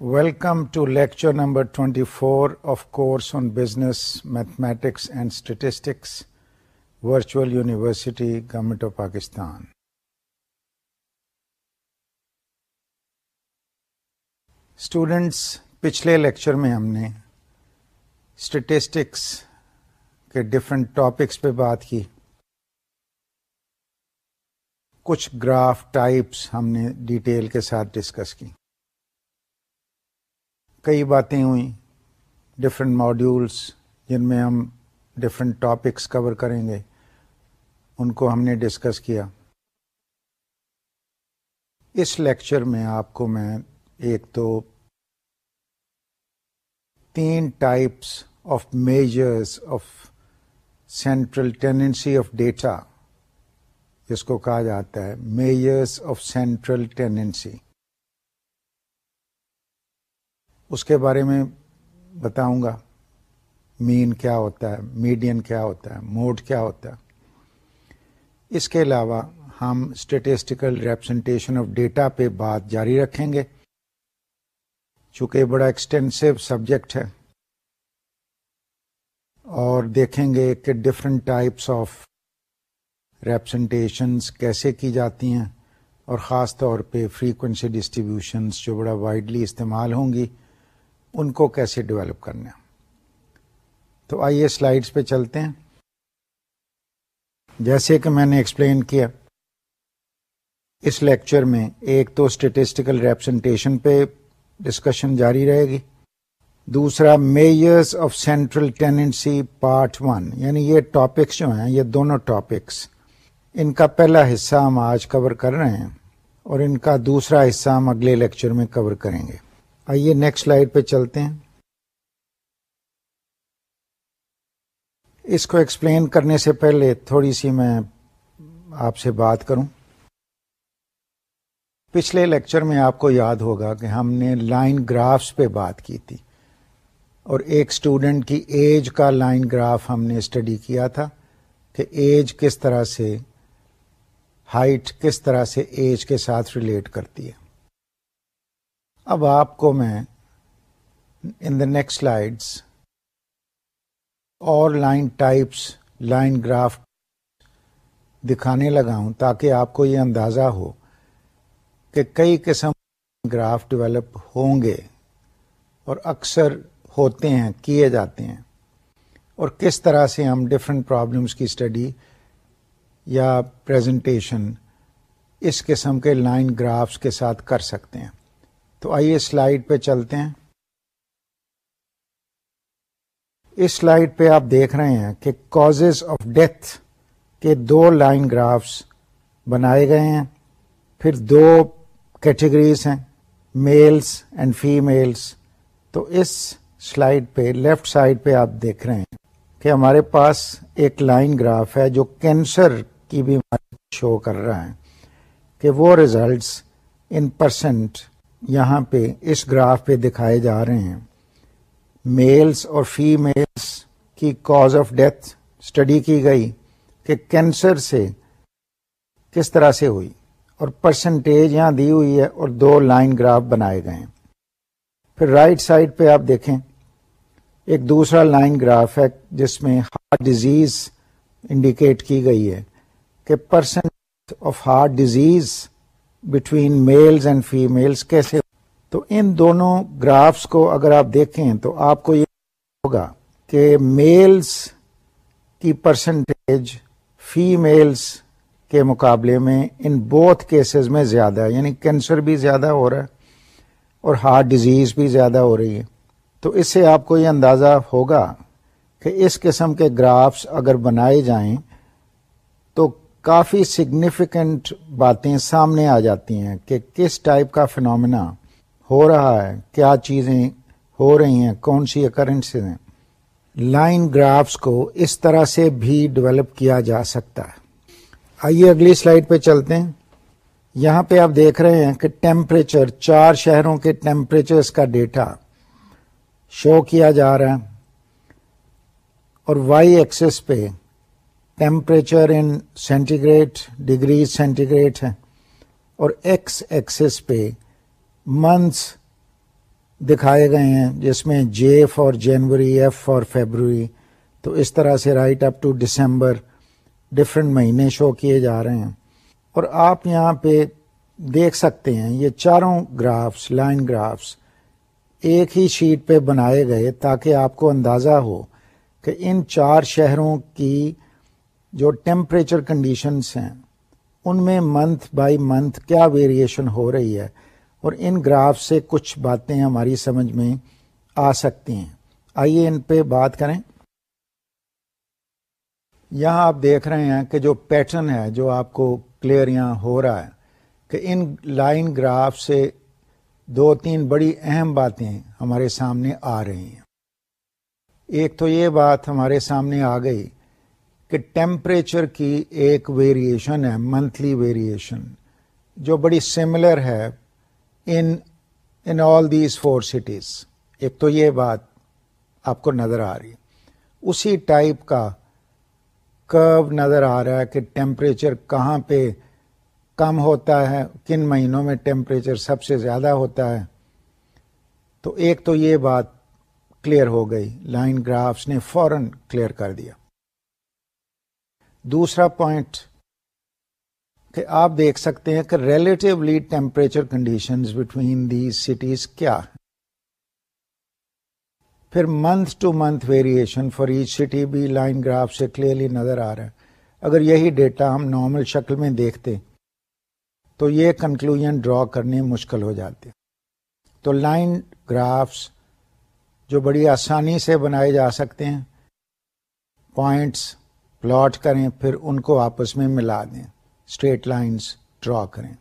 Welcome to lecture number 24 of course on business mathematics and statistics virtual university government of Pakistan students پچھلے lecture میں ہم نے statistics کے different topics پہ بات کی کچھ گراف ٹائپس ہم نے ڈیٹیل کے ساتھ ڈسکس کی کئی باتیں ہوئیں ڈفرینٹ ماڈیولس جن میں ہم ڈفرینٹ ٹاپکس کور کریں گے، ان کو ہم نے ڈسکس کیا۔ اس لیکچر میں آپ کو میں ایک تو تین types of measures of central tendency of data جس کو کہا جاتا ہے میجرس آف سینٹرل ٹینڈنسی اس کے بارے میں بتاؤں گا۔ مین کیا ہوتا ہے؟ میڈین کیا ہوتا ہے؟ موڈ کیا ہوتا ہے؟ اس کے علاوہ ہم اسٹیٹسٹیکل ریپرزنٹیشن آف ڈیٹا پہ بات جاری رکھیں گے۔ چونکہ بڑا ایکسٹینسو سبجیکٹ ہے۔ اور دیکھیں گے کہ ڈفرینٹ ٹائپس آف ریپرزنٹیشنس کیسے کی جاتی ہیں۔ اور خاص طور پہ فریکوینسی ڈسٹریبیوشنس جو بڑا وائڈلی استعمال ہوں گی۔ ان کو کیسے ڈیولپ کرنا تو آئیے سلائڈس پہ چلتے ہیں۔ جیسے کہ میں نے ایکسپلین کیا، اس لیکچر میں ایک تو اسٹیٹسٹیکل ریپرزنٹیشن پہ ڈسکشن جاری رہے گی۔ دوسرا measures of central tendency part one یعنی یہ ٹاپکس جو ہیں، یہ دونوں ٹاپکس ان کا پہلا حصہ ہم آج کور کر رہے ہیں اور ان کا دوسرا حصہ ہم اگلے لیکچر میں کور کریں گے۔ آئیے نیکسٹ سلائڈ پہ چلتے ہیں۔ اس کو ایکسپلین کرنے سے پہلے تھوڑی سی میں آپ سے بات کروں۔ پچھلے لیکچر میں آپ کو یاد ہوگا کہ ہم نے لائن گرافس پہ بات کی تھی اور ایک اسٹوڈنٹ کی ایج کا لائن گراف ہم نے اسٹڈی کیا تھا کہ ایج کس طرح سے ہائٹ کس طرح سے ایج کے ساتھ ریلیٹ کرتی ہے۔ اب آپ کو میں ان دا نیکسٹ سلائڈس اور لائن ٹائپس لائن گراف دکھانے لگا ہوں تاکہ آپ کو یہ اندازہ ہو کہ کئی قسم گراف ڈیولپ ہوں گے اور اکثر ہوتے ہیں، کیے جاتے ہیں۔ اور کس طرح سے ہم ڈفرینٹ پرابلمس کی اسٹڈی یا پریزنٹیشن اس قسم کے لائن گرافس کے ساتھ کر سکتے ہیں۔ تو آئیے سلائڈ پہ چلتے ہیں۔ اس سلائڈ پہ آپ دیکھ رہے ہیں کہ کاز آف ڈیتھ کے دو لائن گرافس بنائے گئے ہیں۔ پھر دو کیٹیگریز ہیں میلس اینڈ فیمیلس تو اس سلائڈ پہ لیفٹ سائڈ پہ آپ دیکھ رہے ہیں کہ ہمارے پاس ایک لائن گراف ہے جو کینسر کی بیماری شو کر رہا ہے، کہ وہ ریزلٹس ان پرسنٹ یہاں پہ اس گراف پہ دکھائے جا رہے ہیں۔ میلس اور فیمیلس کی کاز آف ڈیتھ اسٹڈی کی گئی کہ کینسر سے کس طرح سے ہوئی اور پرسنٹیج یہاں دی ہوئی ہے اور دو لائن گراف بنائے گئے ہیں۔ پھر رائٹ سائڈ پہ آپ دیکھیں۔ ایک دوسرا لائن گراف ہے جس میں ہارٹ ڈیزیز انڈیکیٹ کی گئی ہے کہ percent of heart disease between males and females کیسے تو ان دونوں گرافس کو اگر آپ دیکھیں تو آپ کو یہ ہوگا کہ میلز کی پرسنٹیج فیمیلز کے مقابلے میں ان بوتھ کیسز میں زیادہ ہے یعنی کینسر بھی زیادہ ہو رہا ہے اور ہارٹ ڈیزیز بھی زیادہ ہو رہی ہے۔ تو اس سے آپ کو یہ اندازہ ہوگا کہ اس قسم کے گرافس اگر بنائے جائیں کافی سگنیفیکنٹ باتیں سامنے آ جاتی ہیں کہ کس ٹائپ کا فنومنا ہو رہا ہے، کیا چیزیں ہو رہی ہیں، کون سی اکرنس ہیں۔ لائن گرافس کو اس طرح سے بھی ڈیولپ کیا جا سکتا ہے۔ آئیے اگلی سلائڈ پہ چلتے ہیں۔ یہاں پہ آپ دیکھ رہے ہیں کہ ٹیمپریچر چار شہروں کے ٹیمپریچر کا ڈیٹا شو کیا جا رہا ہے۔ اور وائی ایکسس پہ temperature in centi degree centi ہے اور ایکس ایکسس پہ منتھس دکھائے گئے ہیں، جس میں J for January F for February تو اس طرح سے right up to December different مہینے شو کیے جا رہے ہیں۔ اور آپ یہاں پہ دیکھ سکتے ہیں، یہ چاروں گرافس لائن گرافس ایک ہی شیٹ پہ بنائے گئے تاکہ آپ کو اندازہ ہو کہ ان چار شہروں کی جو ٹیمپریچر کنڈیشنز ہیں، ان میں منتھ بائی منتھ کیا ویریشن ہو رہی ہے اور ان گراف سے کچھ باتیں ہماری سمجھ میں آ سکتی ہیں۔ آئیے ان پہ بات کریں۔ یہاں آپ دیکھ رہے ہیں کہ جو پیٹرن ہے، جو آپ کو کلیئر یہاں ہو رہا ہے کہ ان لائن گراف سے دو تین بڑی اہم باتیں ہمارے سامنے آ رہی ہیں۔ ایک تو یہ بات ہمارے سامنے آ گئی کہ ٹیمپریچر کی ایک ویریشن ہے منتھلی ویریشن جو بڑی سملر ہے in in all these four cities ایک تو یہ بات آپ کو نظر آ رہی، اسی ٹائپ کا کرو نظر آ رہا ہے کہ ٹیمپریچر کہاں پہ کم ہوتا ہے، کن مہینوں میں ٹیمپریچر سب سے زیادہ ہوتا ہے۔ تو ایک تو یہ بات کلیئر ہو گئی لائن گرافس نے فوراً کلیئر کر دیا۔ دوسرا پوائنٹ کہ آپ دیکھ سکتے ہیں کہ relatively temperature condition between these cities کیا ہے پھر month to month variation for each city بھی لائن گراف سے کلیئرلی نظر آ رہا ہے۔ اگر یہی ڈیٹا ہم نارمل شکل میں دیکھتے تو یہ کنکلوژن ڈرا کرنے مشکل ہو جاتے۔ تو لائن گرافس جو بڑی آسانی سے بنائے جا سکتے ہیں پوائنٹس پلاٹ کریں، پھر ان کو آپس میں ملا دیں۔ اسٹریٹ لائنس ڈرا کریں۔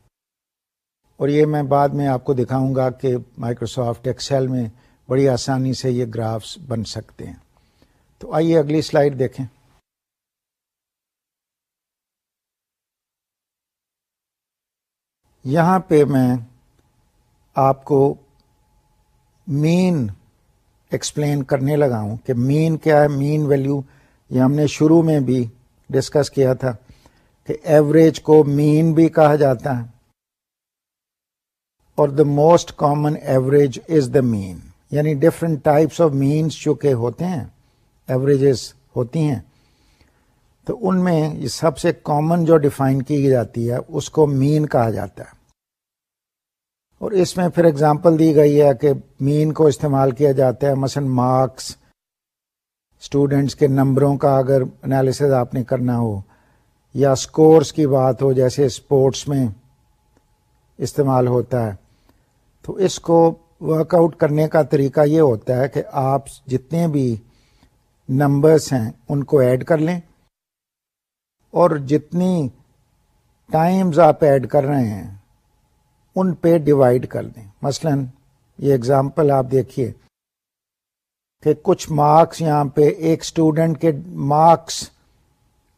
اور یہ میں بعد میں آپ کو دکھاؤں گا کہ مائکروسافٹ ایکسل میں بڑی آسانی سے یہ گرافس بن سکتے ہیں۔ تو آئیے اگلی سلائڈ دیکھیں۔ یہاں پہ میں آپ کو مین ایکسپلین کرنے لگا ہوں کہ مین کیا ہے مین ویلیو یہ ہم نے شروع میں بھی ڈسکس کیا تھا کہ ایوریج کو مین بھی کہا جاتا ہے اور the most common average is the mean یعنی ڈفرنٹ ٹائپس آف مینس جو کہ ہوتے ہیں ایوریجز ہوتی ہیں، تو ان میں یہ سب سے کامن جو ڈیفائن کی جاتی ہے، اس کو مین کہا جاتا ہے۔ اور اس میں پھر اگزامپل دی گئی ہے کہ مین کو استعمال کیا جاتا ہے، مثلا مارکس اسٹوڈینٹس کے نمبروں کا اگر انالیسز آپ نے کرنا ہو، یا اسکورس کی بات ہو، جیسے اسپورٹس میں استعمال ہوتا ہے، تو اس کو ورک آؤٹ کرنے کا طریقہ یہ ہوتا ہے کہ آپ جتنے بھی نمبرس ہیں، ان کو ایڈ کر لیں۔ اور جتنی ٹائمز آپ ایڈ کر رہے ہیں، ان پہ ڈیوائڈ کر دیں۔ مثلا یہ اگزامپل آپ دیکھیے۔ کہ کچھ مارکس یہاں پہ ایک اسٹوڈنٹ کے مارکس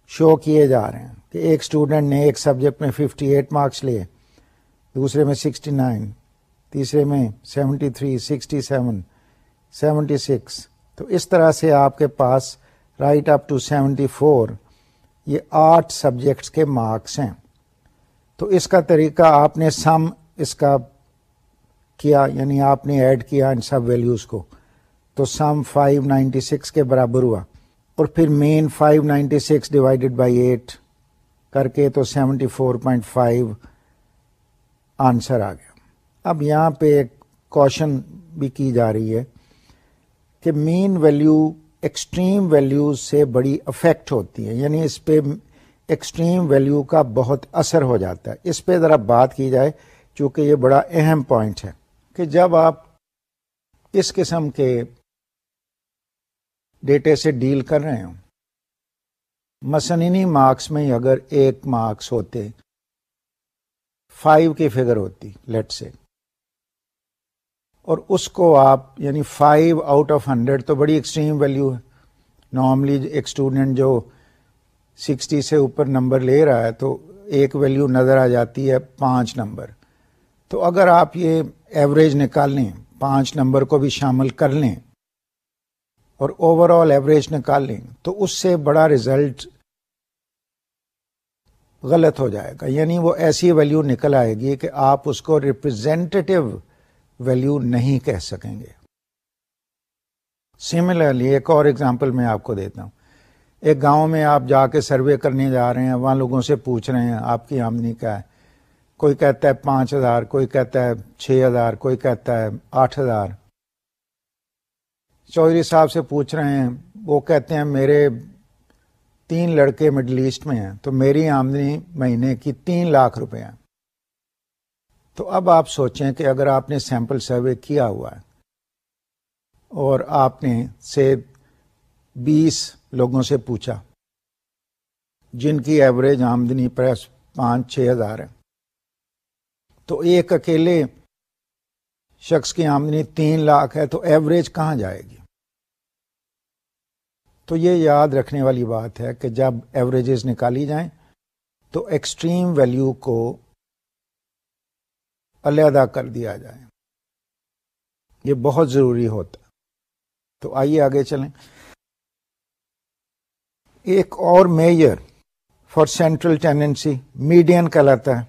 شو کیے جا رہے ہیں کہ ایک اسٹوڈنٹ نے ایک سبجیکٹ میں 58 ایٹ مارکس لیے، دوسرے میں 69 تیسرے میں 73 three sixty seven seventy six تو اس طرح سے آپ کے پاس right up to seventy four یہ آٹھ سبجیکٹس کے مارکس ہیں۔ تو اس کا طریقہ آپ نے سم اس کا کیا یعنی آپ نے ایڈ کیا ان سب ویلیوز کو۔ تو سم 596 کے برابر ہوا۔ اور پھر مین 596 ڈیوائڈیڈ بائی ایٹ کر کے تو 74.5 آنسر آ گیا۔ اب یہاں پہ ایک کوشچن بھی کی جا رہی ہے کہ مین ویلیو ایکسٹریم ویلیوز سے بڑی افیکٹ ہوتی ہے۔ یعنی اس پہ ایکسٹریم ویلیو کا بہت اثر ہو جاتا ہے۔ اس پہ ذرا بات کی جائے، چونکہ یہ بڑا اہم پوائنٹ ہے کہ جب آپ اس قسم کے ڈیٹے سے ڈیل کر رہے ہوں۔ مسنینی مارکس میں اگر ایک مارکس ہوتے، فائیو کی فگر ہوتی لیٹ سے اور اس کو آپ یعنی فائیو آؤٹ آف ہنڈریڈ تو بڑی ایکسٹریم ویلو ہے۔ نارملی ایک اسٹوڈینٹ جو سکسٹی سے اوپر نمبر لے رہا ہے تو ایک ویلو نظر آ جاتی ہے پانچ نمبر۔ تو اگر آپ یہ ایوریج نکال لیں، پانچ نمبر کو بھی شامل کر لیں اور اوور آل ایوریج نکال لیں تو اس سے بڑا ریزلٹ غلط ہو جائے گا۔ یعنی وہ ایسی ویلو نکل آئے گی کہ آپ اس کو ریپرزینٹیو ویلو نہیں کہہ سکیں گے۔ سملرلی ایک اور ایگزامپل میں آپ کو دیتا ہوں۔ ایک گاؤں میں آپ جا کے سروے کرنے جا رہے ہیں، وہاں لوگوں سے پوچھ رہے ہیں، آپ کی آمدنی کیا ہے؟ کوئی کہتا ہے پانچ ہزار، کوئی کہتا ہے چھ ہزار، کوئی کہتا ہے آٹھ ہزار۔ چودھری صاحب سے پوچھ رہے ہیں، وہ کہتے ہیں میرے تین لڑکے مڈل ایسٹ میں ہیں، تو میری آمدنی مہینے کی تین لاکھ روپے ہیں۔ تو اب آپ سوچیں کہ اگر آپ نے سیمپل سروے کیا ہوا ہے اور آپ نے سے بیس لوگوں سے پوچھا، جن کی ایوریج آمدنی پریس پانچ چھ ہزار ہے، تو ایک اکیلے شخص کی آمدنی تین لاکھ ہے تو ایوریج کہاں جائے گی؟ تو یہ یاد رکھنے والی بات ہے کہ جب ایوریجز نکالی جائیں تو ایکسٹریم ویلیو کو علیحدہ کر دیا جائے۔ یہ بہت ضروری ہوتا تو آئیے آگے چلیں۔ ایک اور measure for central tendency median کہلاتا ہے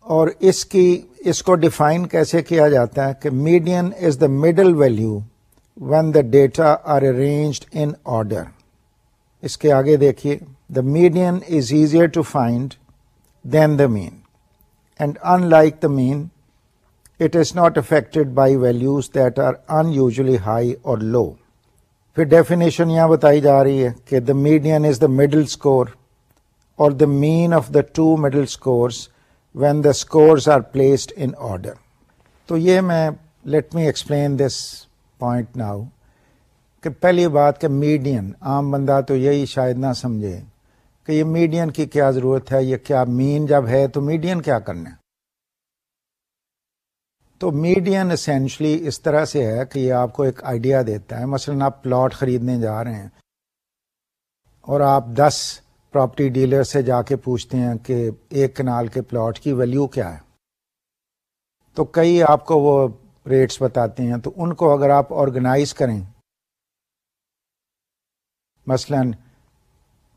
اور اس کی اس کو ڈیفائن کیسے کیا جاتا ہے کہ median is the middle value when the data are arranged in order اس کے آگے دیکھیے the median is easier to find than the mean and unlike the mean it is not affected by values that are unusually high or low پھر definition یہاں بتائی جا رہی ہے کہ the median is the middle score or the mean of the two middle scores when the scores are placed in order تو یہ میں let me explain this point now کہ پہلی بات کہ میڈین عام بندہ تو یہی شاید نہ سمجھے کہ یہ میڈین کی کیا ضرورت ہے، یہ کیا مین جب ہے تو میڈین کیا کرنا ہے؟ تو میڈین اسینشلی اس طرح سے ہے کہ یہ آپ کو ایک آئیڈیا دیتا ہے۔ مثلا آپ پلاٹ خریدنے جا رہے ہیں اور آپ دس پراپرٹی ڈیلر سے جا کے پوچھتے ہیں کہ ایک کنال کے پلاٹ کی ویلیو کیا ہے۔ تو کئی آپ کو وہ ریٹس بتاتے ہیں، تو ان کو اگر آپ آرگنائز کریں۔ مثلا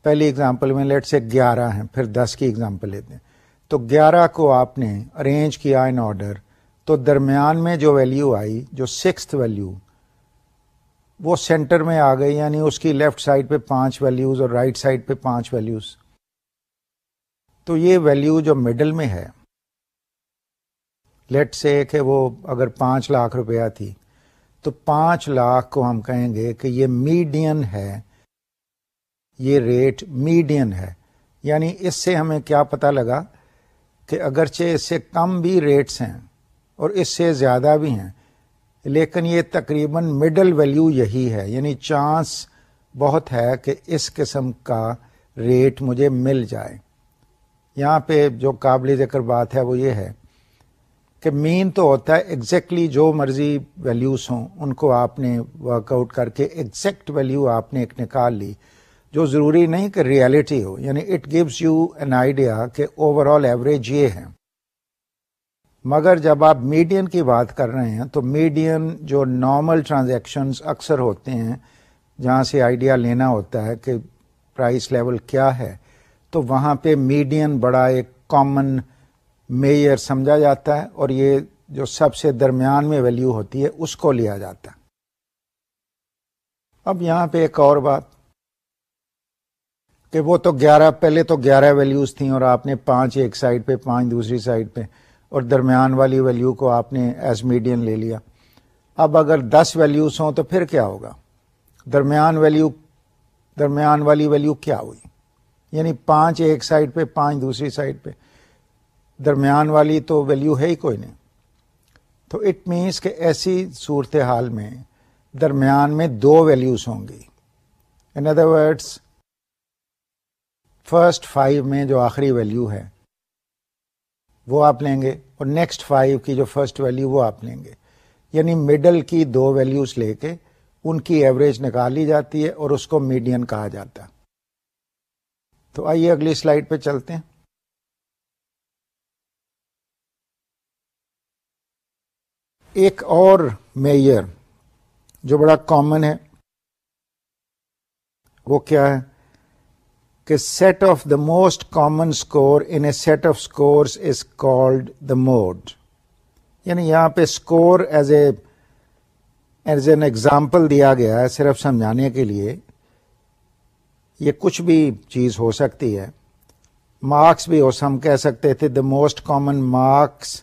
پہلی اگزامپل میں لیٹ سے گیارہ ہیں، پھر دس کی اگزامپل لیتے ہیں۔ تو گیارہ کو آپ نے ارینج کیا ان آرڈر تو درمیان میں جو ویلیو آئی، جو سکس ویلیو وہ سینٹر میں آ گئی یعنی اس کی لیفٹ سائڈ پہ پانچ ویلیوز اور رائٹ سائڈ پہ پانچ ویلیوز تو یہ ویلیو جو مڈل میں ہے لیٹ سے کہ وہ اگر پانچ لاکھ روپیہ تھی، تو پانچ لاکھ کو ہم کہیں گے کہ یہ میڈین ہے، یہ ریٹ میڈین ہے۔ یعنی اس سے ہمیں کیا پتا لگا کہ اگرچہ اس سے کم بھی ریٹس ہیں اور اس سے زیادہ بھی ہیں لیکن یہ تقریباً مڈل ویلیو یہی ہے یعنی چانس بہت ہے کہ اس قسم کا ریٹ مجھے مل جائے۔ یہاں پہ جو قابل ذکر بات ہے وہ یہ ہے کہ مین تو ہوتا ہے ایگزیکٹلی جو مرضی ویلیوز ہوں، ان کو آپ نے ورک آؤٹ کر کے ایگزیکٹ ویلیو آپ نے ایک نکال لی۔ جو ضروری نہیں کہ ریالٹی ہو یعنی it gives you an idea کہ اوور آل ایوریج یہ ہے۔ مگر جب آپ میڈین کی بات کر رہے ہیں، تو میڈین جو نارمل ٹرانزیکشنز اکثر ہوتے ہیں، جہاں سے آئیڈیا لینا ہوتا ہے کہ پرائس لیول کیا ہے، تو وہاں پہ میڈین بڑا ایک کامن میئر سمجھا جاتا ہے اور یہ جو سب سے درمیان میں ویلیو ہوتی ہے، اس کو لیا جاتا ہے۔ اب یہاں پہ ایک اور بات، کہ وہ تو گیارہ، پہلے تو گیارہ ویلیوز تھیں اور آپ نے پانچ ایک سائڈ پہ، پانچ دوسری سائڈ پہ۔ اور درمیان والی ویلیو کو آپ نے ایز میڈین لے لیا۔ اب اگر دس ویلیوز ہوں تو پھر کیا ہوگا؟ درمیان ویلیو درمیان والی ویلیو کیا ہوئی؟ یعنی پانچ ایک سائڈ پہ، پانچ دوسری سائڈ پہ۔ درمیان والی تو ویلیو ہے ہی کوئی نہیں۔ تو اٹ مینس کہ ایسی صورت حال میں درمیان میں دو ویلیوز ہوں گی۔ In other words first five میں جو آخری ویلیو ہے وہ آپ لیں گے اور نیکسٹ فائیو کی جو فرسٹ ویلو وہ آپ لیں گے۔ یعنی مڈل کی دو ویلوز لے کے ان کی ایوریج نکالی جاتی ہے اور اس کو میڈین کہا جاتا۔ ہے تو آئیے اگلی سلائڈ پہ چلتے ہیں۔ ایک اور میئر جو بڑا کامن ہے، وہ کیا ہے؟ کہ set of the most common score in a set of scores is called the mode یعنی یہاں پہ score as a as an example دیا گیا ہے صرف سمجھانے کے لیے، یہ کچھ بھی چیز ہو سکتی ہے۔ مارکس بھی ہو ہم کہہ سکتے تھے the most common marks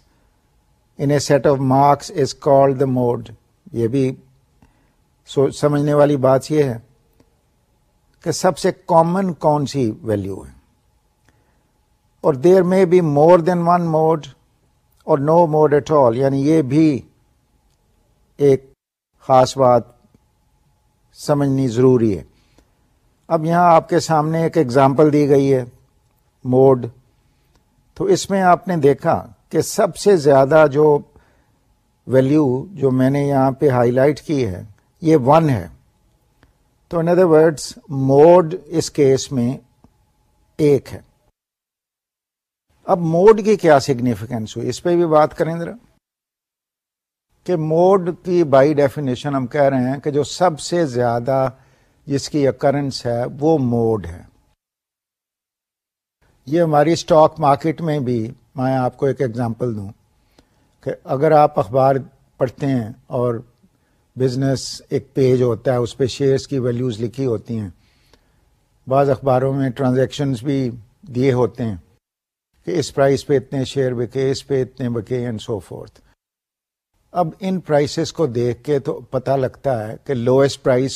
in a set of marks is called the mode یہ بھی سمجھنے والی بات یہ ہے۔ کہ سب سے کامن کون سی ویلو ہے؟ اور there may be more than one mode or no mode at all یعنی یہ بھی ایک خاص بات سمجھنی ضروری ہے۔ اب یہاں آپ کے سامنے ایک ایگزامپل دی گئی ہے موڈ تو اس میں آپ نے دیکھا کہ سب سے زیادہ جو ویلو جو میں نے یہاں پہ ہائی لائٹ کی ہے، یہ ون ہے۔ تو ان ادر ورڈس موڈ اس کیس میں ایک ہے۔ اب موڈ کی کیا سگنیفیکینس ہوئی؟ اس پہ بھی بات کریں ذرا۔ کہ موڈ کی بائی ڈیفینیشن ہم کہہ رہے ہیں کہ جو سب سے زیادہ جس کی اکرنس ہے وہ موڈ ہے۔ یہ ہماری اسٹاک مارکیٹ میں بھی میں آپ کو ایک ایگزامپل دوں کہ اگر آپ اخبار پڑھتے ہیں اور بزنس ایک پیج ہوتا ہے، اس پہ شیئرس کی ویلیوز لکھی ہوتی ہیں۔ بعض اخباروں میں ٹرانزیکشنز بھی دیے ہوتے ہیں کہ اس پرائز پہ اتنے شیئر بکے، اس پہ اتنے بکے اینڈ سو فورتھ اب ان پرائسز کو دیکھ کے تو پتہ لگتا ہے کہ لوئسٹ پرائز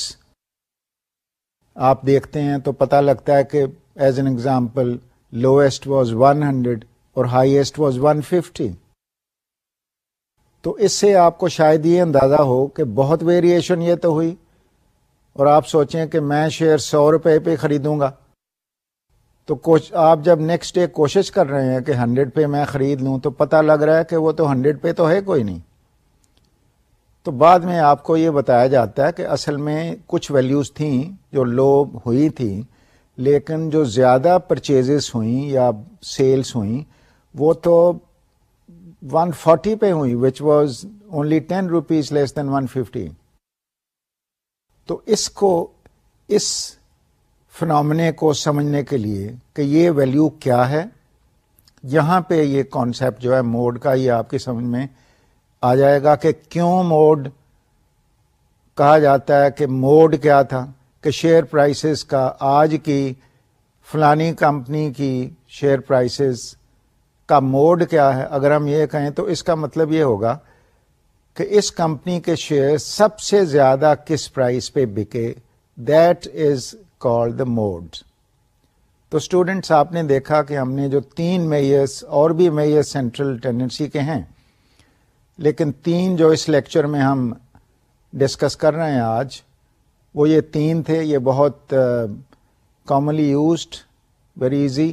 آپ دیکھتے ہیں تو پتہ لگتا ہے کہ as an example lowest was one hundred اور ہائیسٹ واز ون ففٹی تو اس سے آپ کو شاید یہ اندازہ ہو کہ بہت ویریشن یہ تو ہوئی اور آپ سوچیں کہ میں شیئر سو روپے پہ خریدوں گا۔ تو آپ جب نیکسٹ ڈے کوشش کر رہے ہیں کہ ہنڈریڈ پہ میں خرید لوں تو پتہ لگ رہا ہے کہ وہ تو ہنڈریڈ پہ تو ہے کوئی نہیں۔ تو بعد میں آپ کو یہ بتایا جاتا ہے کہ اصل میں کچھ ویلیوز تھیں جو لو ہوئی تھیں، لیکن جو زیادہ پرچیزز ہوئیں یا سیلس ہوئیں، وہ تو ون فورٹی پہ ہوئی which was only ten rupees less than one fifty تو اس کو، اس فنامنے کو سمجھنے کے لیے کہ یہ ویلیو کیا ہے، یہاں پہ یہ کانسیپٹ جو ہے موڈ کا یہ آپ کی سمجھ میں آ جائے گا کہ کیوں موڈ کہا جاتا ہے کہ موڈ کیا تھا، کہ شیئر پرائسز کا آج کی فلانی کمپنی کی شیئر پرائسز کا موڈ کیا ہے؟ اگر ہم یہ کہیں تو اس کا مطلب یہ ہوگا کہ اس کمپنی کے شیئر سب سے زیادہ کس پرائز پہ بکے؟ That is call the mode تو اسٹوڈینٹس آپ نے دیکھا کہ ہم نے جو تین میئرس اور بھی میئر سینٹرل ٹینڈنسی کے ہیں، لیکن تین جو اس لیکچر میں ہم ڈسکس کر رہے ہیں آج، وہ یہ تین تھے، یہ بہت کامنلی یوزڈ ویری ایزی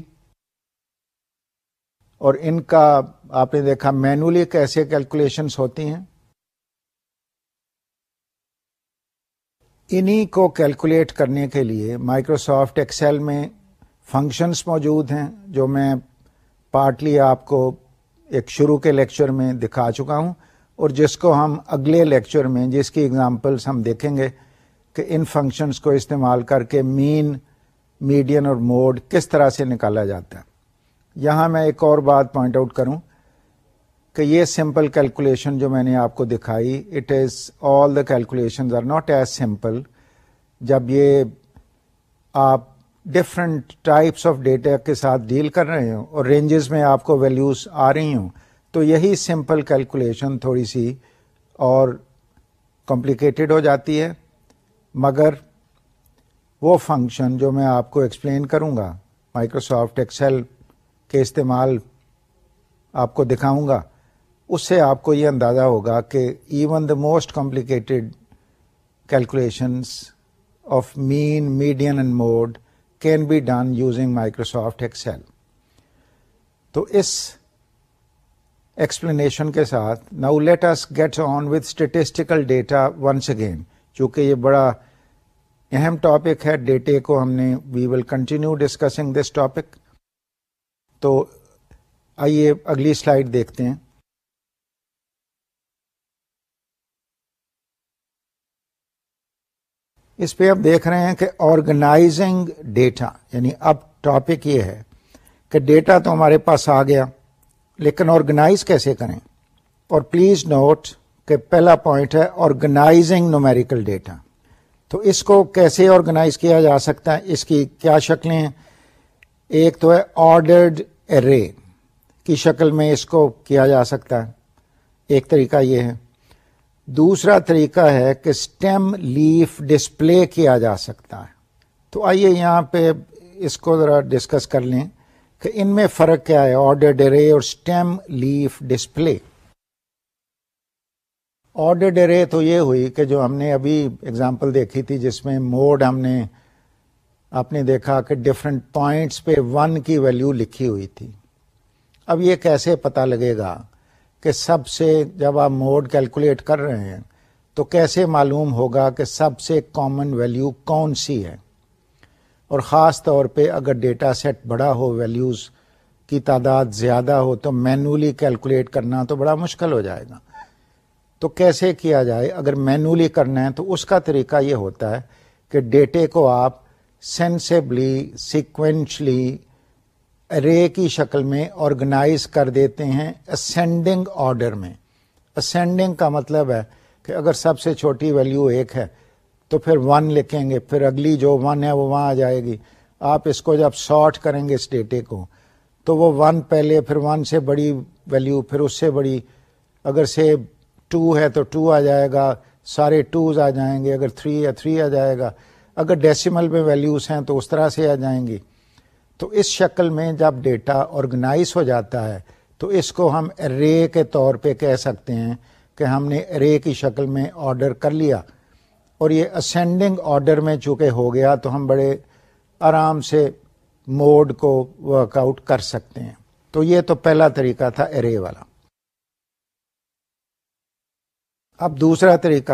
اور ان کا آپ نے دیکھا مینولی کیسے کیلکولیشنس ہوتی ہیں۔ انہی کو کیلکولیٹ کرنے کے لیے مائکروسافٹ ایکسل میں فنکشنس موجود ہیں جو میں پارٹلی آپ کو ایک شروع کے لیکچر میں دکھا چکا ہوں اور جس کو ہم اگلے لیکچر میں جس کی اگزامپلس ہم دیکھیں گے کہ ان فنکشنز کو استعمال کر کے مین میڈین اور موڈ کس طرح سے نکالا جاتا ہے۔ یہاں میں ایک اور بات پوائنٹ آؤٹ کروں کہ یہ سمپل کیلکولیشن جو میں نے آپ کو دکھائی it is all the calculation are not as simple جب یہ آپ ڈفرنٹ ٹائپس آف ڈیٹا کے ساتھ ڈیل کر رہے ہوں اور رینجز میں آپ کو ویلوز آ رہی ہوں، تو یہی سمپل کیلکولیشن تھوڑی سی اور کمپلیکیٹڈ ہو جاتی ہے۔ مگر وہ فنکشن جو میں آپ کو ایکسپلین کروں گا مائکروسافٹ ایکسل کے استعمال آپ کو دکھاؤں گا، اس سے آپ کو یہ اندازہ ہوگا کہ even the most complicated calculations of mean median and mode can be done using Microsoft Excel تو اس ایکسپلینیشن کے ساتھ now let us get on with statistical data once again چونکہ یہ بڑا اہم ٹاپک ہے ڈیٹے کو ہم نے we will continue discussing this topic تو آئیے اگلی سلائڈ دیکھتے ہیں۔ اس پہ اب دیکھ رہے ہیں کہ آرگنائزنگ ڈیٹا یعنی اب ٹاپک یہ ہے کہ ڈیٹا تو ہمارے پاس آ گیا، لیکن آرگنائز کیسے کریں؟ اور پلیز نوٹ کہ پہلا پوائنٹ ہے آرگنائزنگ نومیریکل ڈیٹا تو اس کو کیسے آرگنائز کیا جا سکتا ہے؟ اس کی کیا شکلیں ہیں؟ ایک تو ہے آرڈرڈ ارے کی شکل میں اس کو کیا جا سکتا ہے۔ ایک طریقہ یہ ہے۔ دوسرا طریقہ ہے کہ اسٹیم لیف ڈسپلے کیا جا سکتا ہے۔ تو آئیے یہاں پہ اس کو ذرا ڈسکس کر لیں کہ ان میں فرق کیا ہے۔ آرڈر ڈرے اور اسٹیم لیف ڈسپلے آرڈر ڈرے تو یہ ہوئی کہ جو ہم نے ابھی اگزامپل دیکھی تھی جس میں موڈ ہم نے آپ نے دیکھا کہ ڈفرینٹ پوائنٹس پہ ون کی ویلو لکھی ہوئی تھی۔ اب یہ کیسے پتا لگے گا کہ سب سے جب آپ موڈ کیلکولیٹ کر رہے ہیں، تو کیسے معلوم ہوگا کہ سب سے کامن ویلو کون سی ہے؟ اور خاص طور پہ اگر ڈیٹا سیٹ بڑا ہو ویلیوز کی تعداد زیادہ ہو، تو مینولی کیلکولیٹ کرنا تو بڑا مشکل ہو جائے گا۔ تو کیسے کیا جائے؟ اگر مینولی کرنا ہے تو اس کا طریقہ یہ ہوتا ہے کہ ڈیٹے کو آپ سینسبلی سیکوینشلی رے کی شکل میں آرگنائز کر دیتے ہیں اسینڈنگ آرڈر میں. اسینڈنگ کا مطلب ہے کہ اگر سب سے چھوٹی ویلیو ایک ہے، تو پھر ون لکھیں گے، پھر اگلی جو ون ہے وہ وہاں آ جائے گی۔ آپ اس کو جب سارٹ کریں گے اس ڈیٹے کو، تو وہ ون پہلے، پھر ون سے بڑی ویلیو پھر اس سے بڑی۔ اگر سے ٹو ہے تو ٹو آ جائے گا، سارے ٹوز آ جائیں گے۔ اگر تھری ہے تھری آ جائے گا۔ اگر ڈیسیمل میں ویلیوز ہیں تو اس طرح سے آ جائیں گی۔ تو اس شکل میں جب ڈیٹا آرگنائز ہو جاتا ہے، تو اس کو ہم رے کے طور پہ کہہ سکتے ہیں کہ ہم نے رے کی شکل میں آرڈر کر لیا۔ اور یہ اسینڈنگ آرڈر میں چونکہ ہو گیا تو ہم بڑے آرام سے موڈ کو ورک آؤٹ کر سکتے ہیں۔ تو یہ تو پہلا طریقہ تھا ارے والا۔ اب دوسرا طریقہ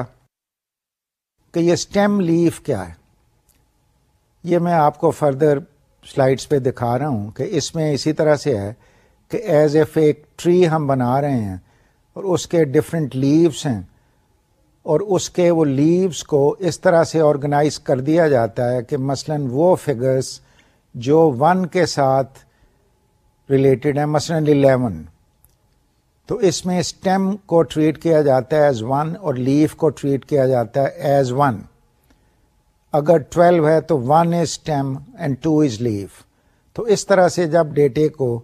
کہ یہ اسٹیم لیف کیا ہے؟ یہ میں آپ کو فردر سلائڈس پہ دکھا رہا ہوں کہ اس میں اسی طرح سے ہے کہ ایز اے فیک ٹری ہم بنا رہے ہیں اور اس کے ڈفرینٹ لیوس ہیں اور اس کے وہ لیوس کو اس طرح سے آرگنائز کر دیا جاتا ہے کہ مثلا وہ فگرس جو ون کے ساتھ ریلیٹڈ ہیں، مثلا الیون تو اس میں اسٹیم کو ٹریٹ کیا جاتا ہے ایز ون اور لیف کو ٹریٹ کیا جاتا ہے ایز ون اگر ٹویلو ہے تو one is stem and two is leaf. تو اس طرح سے جب ڈیٹے کو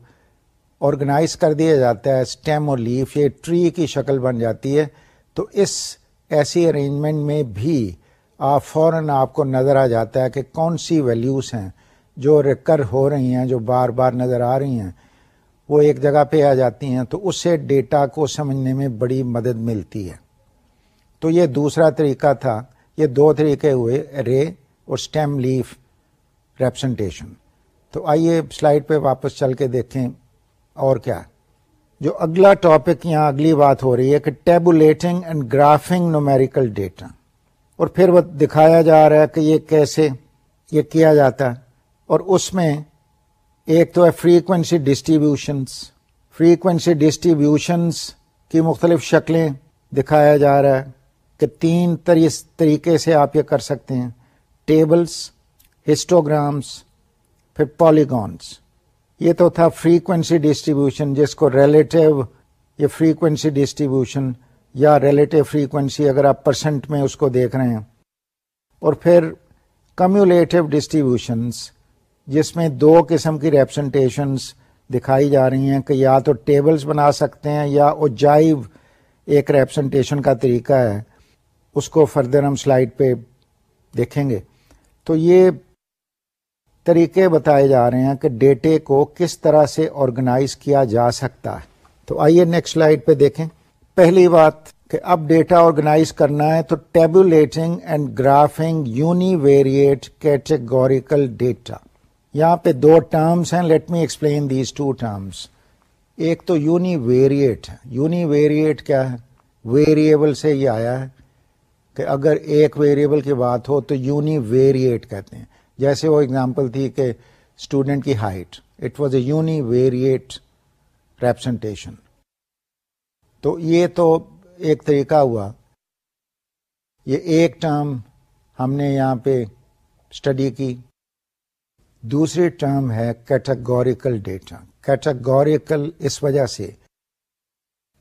آرگنائز کر دیا جاتا ہے، اسٹیم اور لیف، یہ ٹری کی شکل بن جاتی ہے۔ تو اس ایسی ارینجمنٹ میں بھی آپ فوراً آپ کو نظر آ جاتا ہے کہ کون سی ویلیوز ہیں جو ریکر ہو رہی ہیں، جو بار بار نظر آ رہی ہیں۔ وہ ایک جگہ پہ آ جاتی ہیں، تو اس سے ڈیٹا کو سمجھنے میں بڑی مدد ملتی ہے۔ تو یہ دوسرا طریقہ تھا۔ یہ دو طریقے ہوئے رے اور اسٹیم لیف ریپرزنٹیشن تو آئیے سلائڈ پہ واپس چل کے دیکھیں اور کیا۔ جو اگلا ٹاپک یہاں اگلی بات ہو رہی ہے کہ tabulating and graphing numerical data اور پھر وہ دکھایا جا رہا ہے کہ یہ کیسے یہ کیا جاتا ہے۔ اور اس میں ایک تو ہے فریکوینسی ڈسٹریبیوشنس فریکوینسی ڈسٹریبیوشنس کی مختلف شکلیں دکھایا جا رہا ہے۔ کہ تین طریقے سے آپ یہ کر سکتے ہیں۔ ٹیبلس ہسٹوگرامس پھر پالیگونس یہ تو تھا فریکوینسی ڈسٹریبیوشن، جس کو ریلیٹو یہ فریکوینسی ڈسٹریبیوشن یا ریلیٹو فریکوینسی اگر آپ پرسنٹ میں اس کو دیکھ رہے ہیں۔ اور پھر کمیولیٹو ڈسٹریبیوشنس جس میں دو قسم کی ریپرزنٹیشنس دکھائی جا رہی ہیں کہ یا تو ٹیبلز بنا سکتے ہیں یا اوجائیو ایک ریپرزنٹیشن کا طریقہ ہے۔ اس کو فردر ہم سلائڈ پہ دیکھیں گے۔ تو یہ طریقے بتائے جا رہے ہیں کہ ڈیٹے کو کس طرح سے آرگنائز کیا جا سکتا ہے۔ تو آئیے نیکسٹ سلائڈ پہ دیکھیں۔ پہلی بات کہ اب ڈیٹا آرگنائز کرنا ہے تو tabulating and graphing univariate categorical data. یہاں پہ دو ٹرمس ہیں۔ Let me explain these two terms ایک تو یونی ویریٹ ہے۔ یونی ویریٹ کیا ہے؟ ویریبل سے یہ آیا ہے۔ کہ اگر ایک ویریبل کی بات ہو تو یونی ویریٹ کہتے ہیں۔ جیسے وہ اگزامپل تھی کہ اسٹوڈینٹ کی height it was a univariate representation تو یہ تو ایک طریقہ ہوا۔ یہ ایک ٹرم ہم نے یہاں پہ اسٹڈی کی۔ دوسری ٹرم ہے کیٹاگوریکل ڈیٹا کیٹاگوریکل اس وجہ سے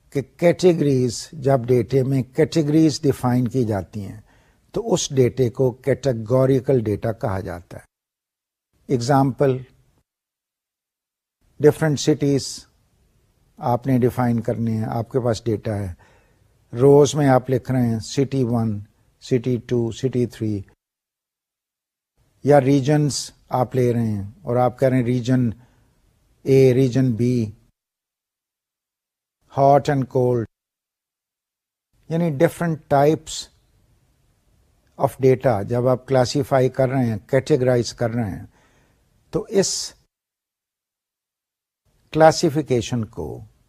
کہ کیٹیگریز جب ڈیٹے میں کیٹیگریز ڈیفائن کی جاتی ہیں، تو اس ڈیٹے کو کیٹیگوریکل ڈیٹا کہا جاتا ہے۔ اگزامپل ڈفرینٹ سٹیز آپ نے ڈیفائن کرنی ہے آپ کے پاس ڈیٹا ہے۔ روز میں آپ لکھ رہے ہیں city one city two city three یا ریجنس آپ لے رہے ہیں اور آپ کہہ رہے ہیں region A region B hot and cold یعنی ڈفرنٹ ٹائپس آف ڈیٹا جب آپ کلاسیفائی کر رہے ہیں کیٹیگرائز کر رہے ہیں، تو اس کلاسیفیکیشن کو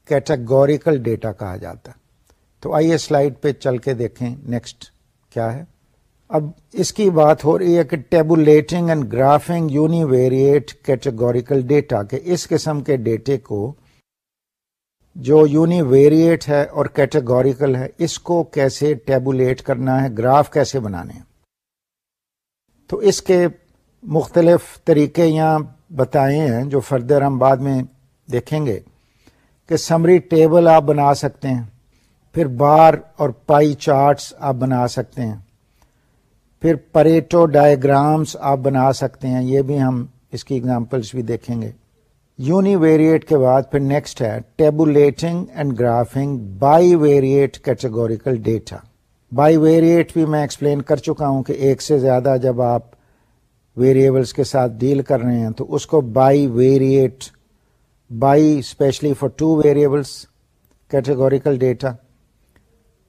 کیٹاگوریکل ڈیٹا کہا جاتا۔ تو آئیے سلائڈ پہ چل کے دیکھیں۔ نیکسٹ کیا ہے؟ اب اس کی بات ہو رہی ہے کہ tabulating and graphing univariate categorical data کہ اس قسم کے ڈیٹے کو جو یونی ویریٹ ہے اور کیٹیگوریکل ہے، اس کو کیسے ٹیبولیٹ کرنا ہے، گراف کیسے بنانے تو اس کے مختلف طریقے یہاں بتائے ہیں، جو فردر ہم بعد میں دیکھیں گے کہ سمری ٹیبل آپ بنا سکتے ہیں، پھر بار اور پائی چارٹس آپ بنا سکتے ہیں، پھر پریٹو ڈائیگرامس آپ بنا سکتے ہیں، یہ بھی ہم اس کی اگزامپلس بھی دیکھیں گے۔ یونی ویریٹ کے بعد پھر نیکسٹ ہے tabulating and graphing bivariate categorical data bivariate بھی میں ایکسپلین کر چکا ہوں کہ ایک سے زیادہ جب آپ ویریبلس کے ساتھ ڈیل کر رہے ہیں تو اس کو bivariate by especially for two variables categorical data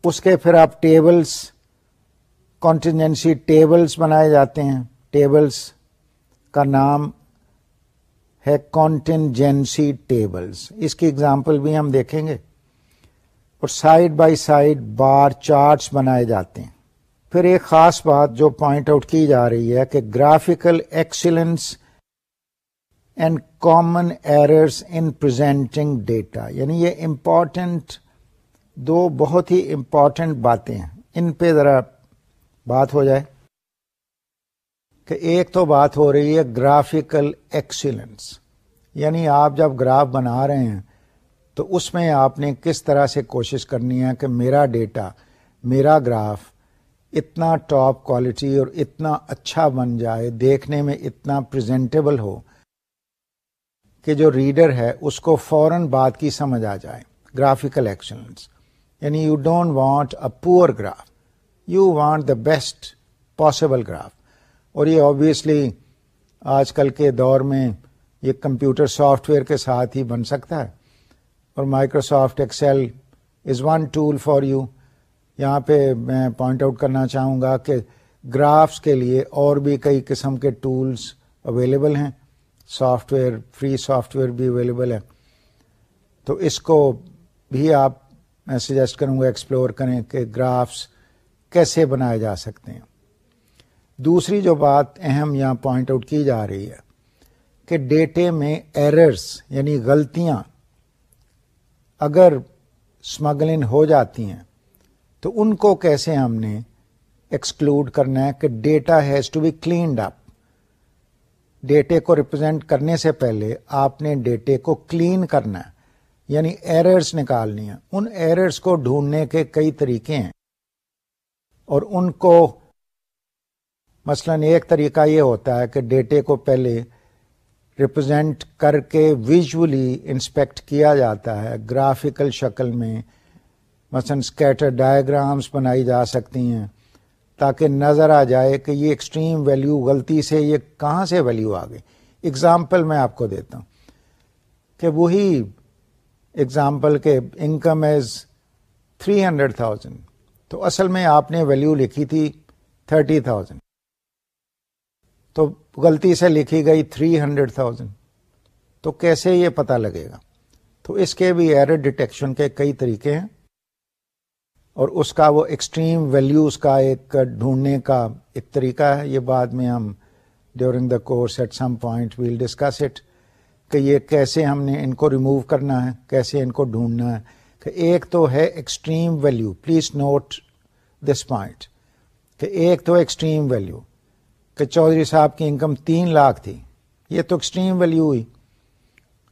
اس کے پھر آپ ٹیبلس کانٹینجنسی ٹیبلس بنائے جاتے ہیں. ٹیبلس کا نام ہے کانٹینجنسی ٹیبلس اس کی اگزامپل بھی ہم دیکھیں گے اور side by side bar charts بنائے جاتے ہیں۔ پھر ایک خاص بات جو پوائنٹ آؤٹ کی جا رہی ہے کہ graphical excellence and common errors in presenting data یعنی یہ امپورٹنٹ دو بہت ہی امپورٹنٹ باتیں ہیں۔ ان پہ ذرا بات ہو جائے۔ کہ ایک تو بات ہو رہی ہے گرافیکل ایکسیلنس یعنی آپ جب گراف بنا رہے ہیں، تو اس میں آپ نے کس طرح سے کوشش کرنی ہے کہ میرا ڈیٹا میرا گراف اتنا ٹاپ کوالٹی اور اتنا اچھا بن جائے، دیکھنے میں اتنا پریزنٹیبل ہو کہ جو ریڈر ہے، اس کو فوراً بات کی سمجھ آ جائے. گرافیکل ایکسلنس یعنی you don't want a poor graph you want the best possible graph اور یہ آبویسلی آج کل کے دور میں یہ کمپیوٹر سافٹ ویئر کے ساتھ ہی بن سکتا ہے۔ اور Microsoft Excel is one tool for you یہاں پہ میں پوائنٹ آؤٹ کرنا چاہوں گا کہ گرافس کے لیے اور بھی کئی قسم کے ٹولس اویلیبل ہیں۔ Software free software بھی اویلیبل ہے۔ تو اس کو بھی آپ، میں سجیسٹ کروں گا ایکسپلور کریں کہ گرافس کیسے بنائے جا سکتے ہیں۔ دوسری جو بات اہم یہاں پوائنٹ آؤٹ کی جا رہی ہے کہ ڈیٹے میں ایررز یعنی غلطیاں اگر اسمگلنگ ہو جاتی ہیں تو ان کو کیسے ہم نے ایکسکلوڈ کرنا ہے کہ data has to be cleaned up ڈیٹے کو ریپرزینٹ کرنے سے پہلے آپ نے ڈیٹے کو کلین کرنا ہے. یعنی ایررز نکالنی ہے ان ایررز کو ڈھونڈنے کے کئی طریقے ہیں اور ان کو مثلا ایک طریقہ یہ ہوتا ہے کہ ڈیٹے کو پہلے ریپرزینٹ کر کے ویژولی انسپیکٹ کیا جاتا ہے گرافیکل شکل میں، مثلا اسکیٹر ڈائگرامس بنائی جا سکتی ہیں تاکہ نظر آ جائے کہ یہ ایکسٹریم ویلیو غلطی سے یہ کہاں سے ویلیو آ گئی۔ اگزامپل میں آپ کو دیتا ہوں کہ وہی اگزامپل کے income is three hundred thousand تو اصل میں آپ نے ویلیو لکھی تھی تھرٹی تھاؤزینڈ تو غلطی سے لکھی گئی تھری ہنڈریڈ تھاؤزینڈ تو کیسے یہ پتا لگے گا؟ تو اس کے بھی ایرر ڈیٹیکشن کے کئی طریقے ہیں۔ اور اس کا وہ ایکسٹریم ویلیوز کا ایک ڈھونڈنے کا ایک طریقہ ہے۔ یہ بعد میں ہم during the course at some point we'll discuss it کہ یہ کیسے ہم نے ان کو ریموو کرنا ہے، کیسے ان کو ڈھونڈنا ہے۔ کہ ایک تو ہے extreme value please note this point کہ ایک تو ایکسٹریم ویلیو کہ چودھری صاحب کی انکم تین لاکھ تھی۔ یہ تو ایکسٹریم ویلیو ہوئی۔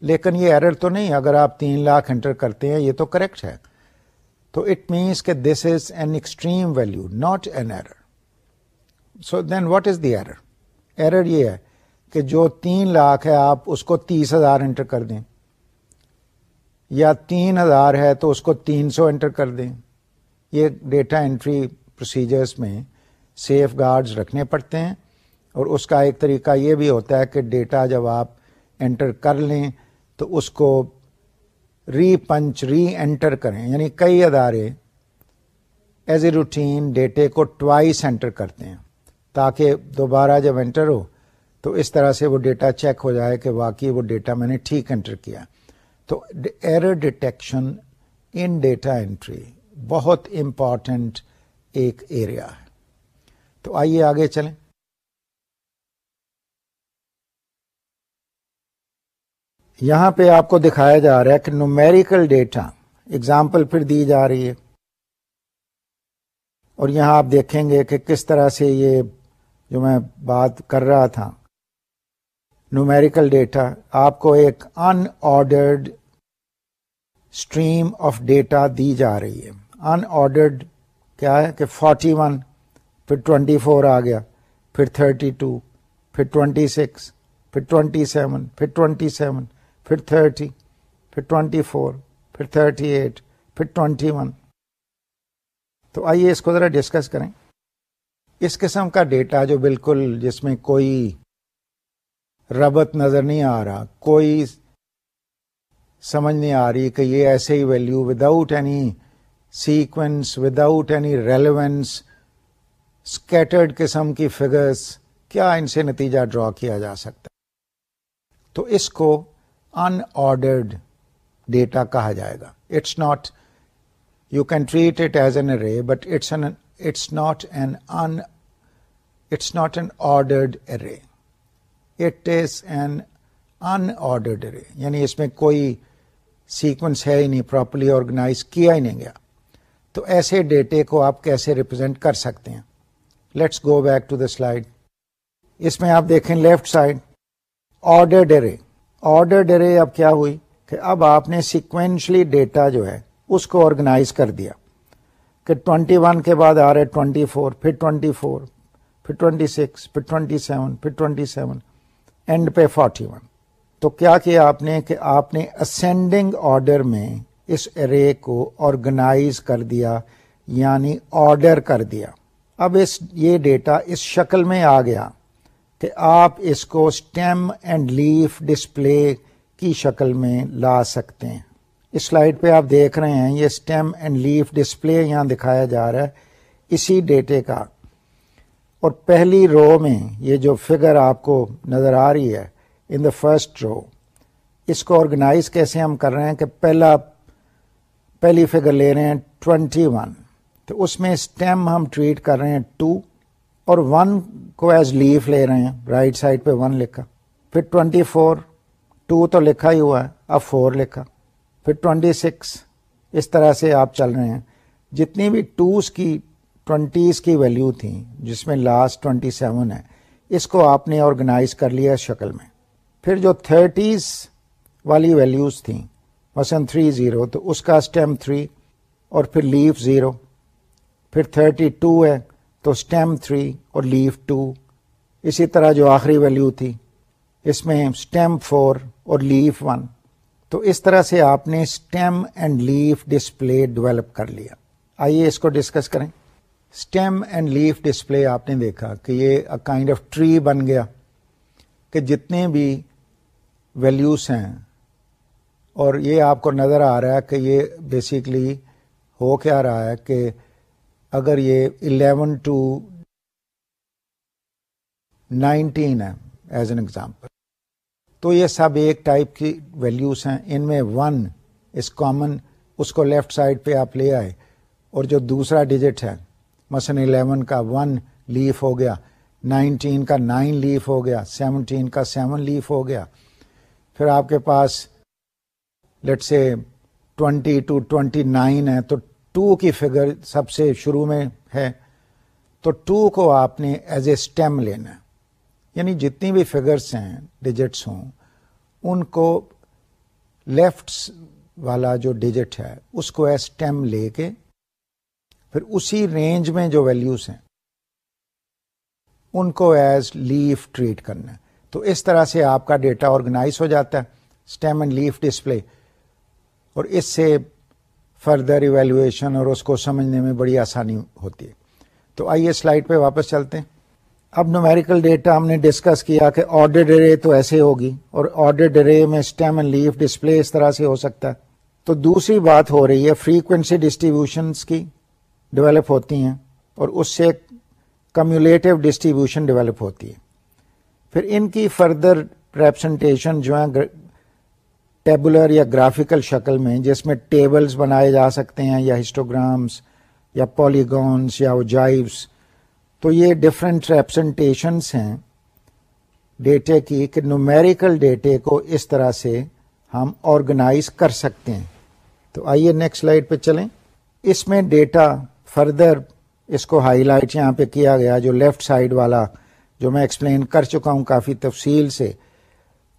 لیکن یہ ایرر تو نہیں، اگر آپ تین لاکھ انٹر کرتے ہیں، یہ تو کریکٹ ہے۔ تو اٹ مینس کہ this is an extreme value not an error so then what is the error error یہ ہے کہ جو تین لاکھ ہے، آپ اس کو تیس ہزار انٹر کر دیں۔ یا تین ہزار ہے تو اس کو تین سو انٹر کر دیں۔ یہ ڈیٹا انٹری پروسیجرس میں سیف گارڈز رکھنے پڑتے ہیں۔ اور اس کا ایک طریقہ یہ بھی ہوتا ہے کہ ڈیٹا جب آپ انٹر کر لیں تو اس کو ری پنچ، ری انٹر کریں۔ یعنی کئی ادارے ایز اے روٹین ڈیٹے کو ٹوائس انٹر کرتے ہیں تاکہ دوبارہ جب انٹر ہو تو اس طرح سے وہ ڈیٹا چیک ہو جائے کہ واقعی وہ ڈیٹا میں نے ٹھیک انٹر کیا۔ تو error detection in data entry بہت امپورٹنٹ ایک ایریا ہے۔ تو آئیے آگے چلیں۔ یہاں پہ آپ کو دکھایا جا رہا ہے کہ نومیریکل ڈیٹا اگزامپل پھر دی جا رہی ہے۔ اور یہاں آپ دیکھیں گے کہ کس طرح سے یہ جو میں بات کر رہا تھا نومیریکل ڈیٹا آپ کو ایک unordered stream of data دی جا رہی ہے۔ ان آرڈرڈ کیا ہے کہ فورٹی ون پھر ٹوینٹی فور آ گیا، پھر تھرٹی ٹو پھر ٹوینٹی سکس پھر ٹوینٹی سیون پھر ٹوینٹی سیون پھر تھرٹی، پھر ٹوینٹی فور، پھر تھرٹی ایٹ، پھر ٹوینٹی ون۔ تو آئیے اس کو ذرا ڈسکس کریں۔ اس قسم کا ڈیٹا جو بالکل جس میں کوئی ربط نظر نہیں آ رہا، کوئی سمجھ نہیں آ رہی کہ یہ ایسے ہی value without any sequence without any relevance scattered قسم کی فگرس کیا ان سے نتیجہ ڈرا کیا جا سکتا تو اس کو ان آرڈرڈ ڈیٹا کہا جائے گا۔ It's not you can treat it as an array but it's it's not an in it's not an ordered array it is an unordered array یعنی اس میں کوئی سیکوینس ہے ہی نہیں پراپرلی آرگنائز کیا ہی نہیں گیا۔ تو ایسے ڈیٹے کو آپ کیسے ریپرزینٹ کر سکتے ہیں؟ Let's go back to the slide اس میں آپ دیکھیں left side ordered array ordered array, اب کیا ہوئی کہ اب آپ نے سیکوینشلی ڈیٹا جو ہے، اس کو آرگنائز کر دیا۔ کہ ٹوینٹی ون کے بعد آ رہے ٹوینٹی فور پھر ٹوینٹی فور پھر ٹوینٹی سکس پھر ٹوینٹی سیون پھر ٹوینٹی سیون اینڈ پہ فورٹی ون تو کیا کیا آپ نے کہ آپ نے اسینڈنگ آرڈر میں اس ارے کو آرگنائز کر دیا یعنی آرڈر کر دیا۔ اب اس، یہ ڈیٹا اس شکل میں آ گیا۔ کہ آپ اس کو اسٹیم اینڈ لیف ڈسپلے کی شکل میں لا سکتے ہیں۔ اس سلائڈ پہ آپ دیکھ رہے ہیں، یہ اسٹیم اینڈ لیف ڈسپلے یہاں دکھایا جا رہا ہے اسی ڈیٹے کا۔ اور پہلی رو میں یہ جو فگر آپ کو نظر آ رہی ہے ان دا فرسٹ رو اس کو آرگنائز کیسے ہم کر رہے ہیں کہ پہلا پہلی فگر لے رہے ہیں ٹوینٹی ون تو اس میں اسٹیم ہم ٹریٹ کر رہے ہیں ٹو اور ون کو ایز لیف لے رہے ہیں رائٹ سائڈ پہ ون لکھا۔ پھر ٹوینٹی فور ٹو تو لکھا ہی ہوا ہے، اب فور لکھا۔ پھر ٹوینٹی سکس اس طرح سے آپ چل رہے ہیں۔ جتنی بھی ٹوز کی ٹوینٹیز کی ویلیو تھیں، جس میں لاسٹ ٹوینٹی سیون ہے، اس کو آپ نے آرگنائز کر لیا شکل میں۔ پھر جو تھرٹیز والی ویلیوز تھیں، مثلاً تھری زیرو تو اس کا اسٹیم تھری اور پھر لیف زیرو پھر تھرٹی ٹو ہے تو اسٹیم تھری اور لیف ٹو اسی طرح جو آخری ویلیو تھی، اس میں اسٹیم فور اور لیف ون تو اس طرح سے آپ نے stem and leaf display develop کر لیا۔ آئیے اس کو ڈسکس کریں۔ اسٹیم اینڈ لیف ڈسپلے آپ نے دیکھا کہ یہ کائنڈ آف ٹری بن گیا کہ جتنے بھی ویلیوز ہیں۔ اور یہ آپ کو نظر آ رہا ہے کہ یہ بیسیکلی ہو کیا رہا ہے کہ اگر یہ الیون ٹو نائنٹین ہے، ایز این ایگزامپل۔ تو یہ سب ایک ٹائپ کی ویلیوز ہیں۔ ان میں ون از کامن اس کو لیفٹ سائڈ پہ آپ لے آئے۔ اور جو دوسرا ڈیجٹ ہے، مثلاً الیون کا ون لیف ہو گیا، نائنٹین کا نائن لیف ہو گیا سیونٹین کا سیون لیف ہو گیا۔ پھر آپ کے پاس لیٹ سے ٹوینٹی ٹو ٹوینٹی نائن ہے، تو ٹو کی فگر سب سے شروع میں ہے، تو ٹو کو آپ نے ایز اے اسٹیم لینا۔ یعنی جتنی بھی فگرس ہیں ڈیجٹس ہوں، ان کو لیفٹ والا جو ڈیجٹ ہے، اس کو ایز اسٹیم لے کے پھر اسی رینج میں جو ویلیوز ہیں، ان کو ایز لیف ٹریٹ کرنا۔ تو اس طرح سے آپ کا ڈیٹا آرگنائز ہو جاتا ہے اسٹیم اینڈ لیف ڈسپلے اور اس سے فردر ایویلویشن اور اس کو سمجھنے میں بڑی آسانی ہوتی ہے۔ تو آئیے سلائڈ پہ واپس چلتے ہیں۔ اب نومیریکل ڈیٹا ہم نے ڈسکس کیا کہ آرڈر ڈرے تو ایسے ہوگی اور آرڈر ڈرے میں اسٹیم اینڈ لیف ڈسپلے اس طرح سے ہو سکتا ہے۔ تو دوسری بات ہو رہی ہے فریکوینسی ڈسٹریبیوشنس کی ڈیولپ ہوتی ہیں اور اس سے کمیولیٹو ڈسٹریبیوشن ڈیولپ ہوتی ہے۔ پھر ان کی فردر ریپرزنٹیشن جو ہے ٹیبولر یا گرافیکل شکل میں جس میں ٹیبلز بنائے جا سکتے ہیں یا ہسٹوگرامس یا پالیگونس یا اوجائوس تو یہ ڈفرینٹ ریپرزنٹیشنس ہیں۔ ڈیٹے کی کہ نومیریکل ڈیٹے کو اس طرح سے ہم آرگنائز کر سکتے ہیں۔ تو آئیے نیکسٹ سلائڈ پہ چلیں۔ اس میں ڈیٹا فردر اس کو ہائی لائٹ یہاں پہ کیا گیا، جو لیفٹ سائڈ والا جو میں ایکسپلین کر چکا ہوں کافی تفصیل سے۔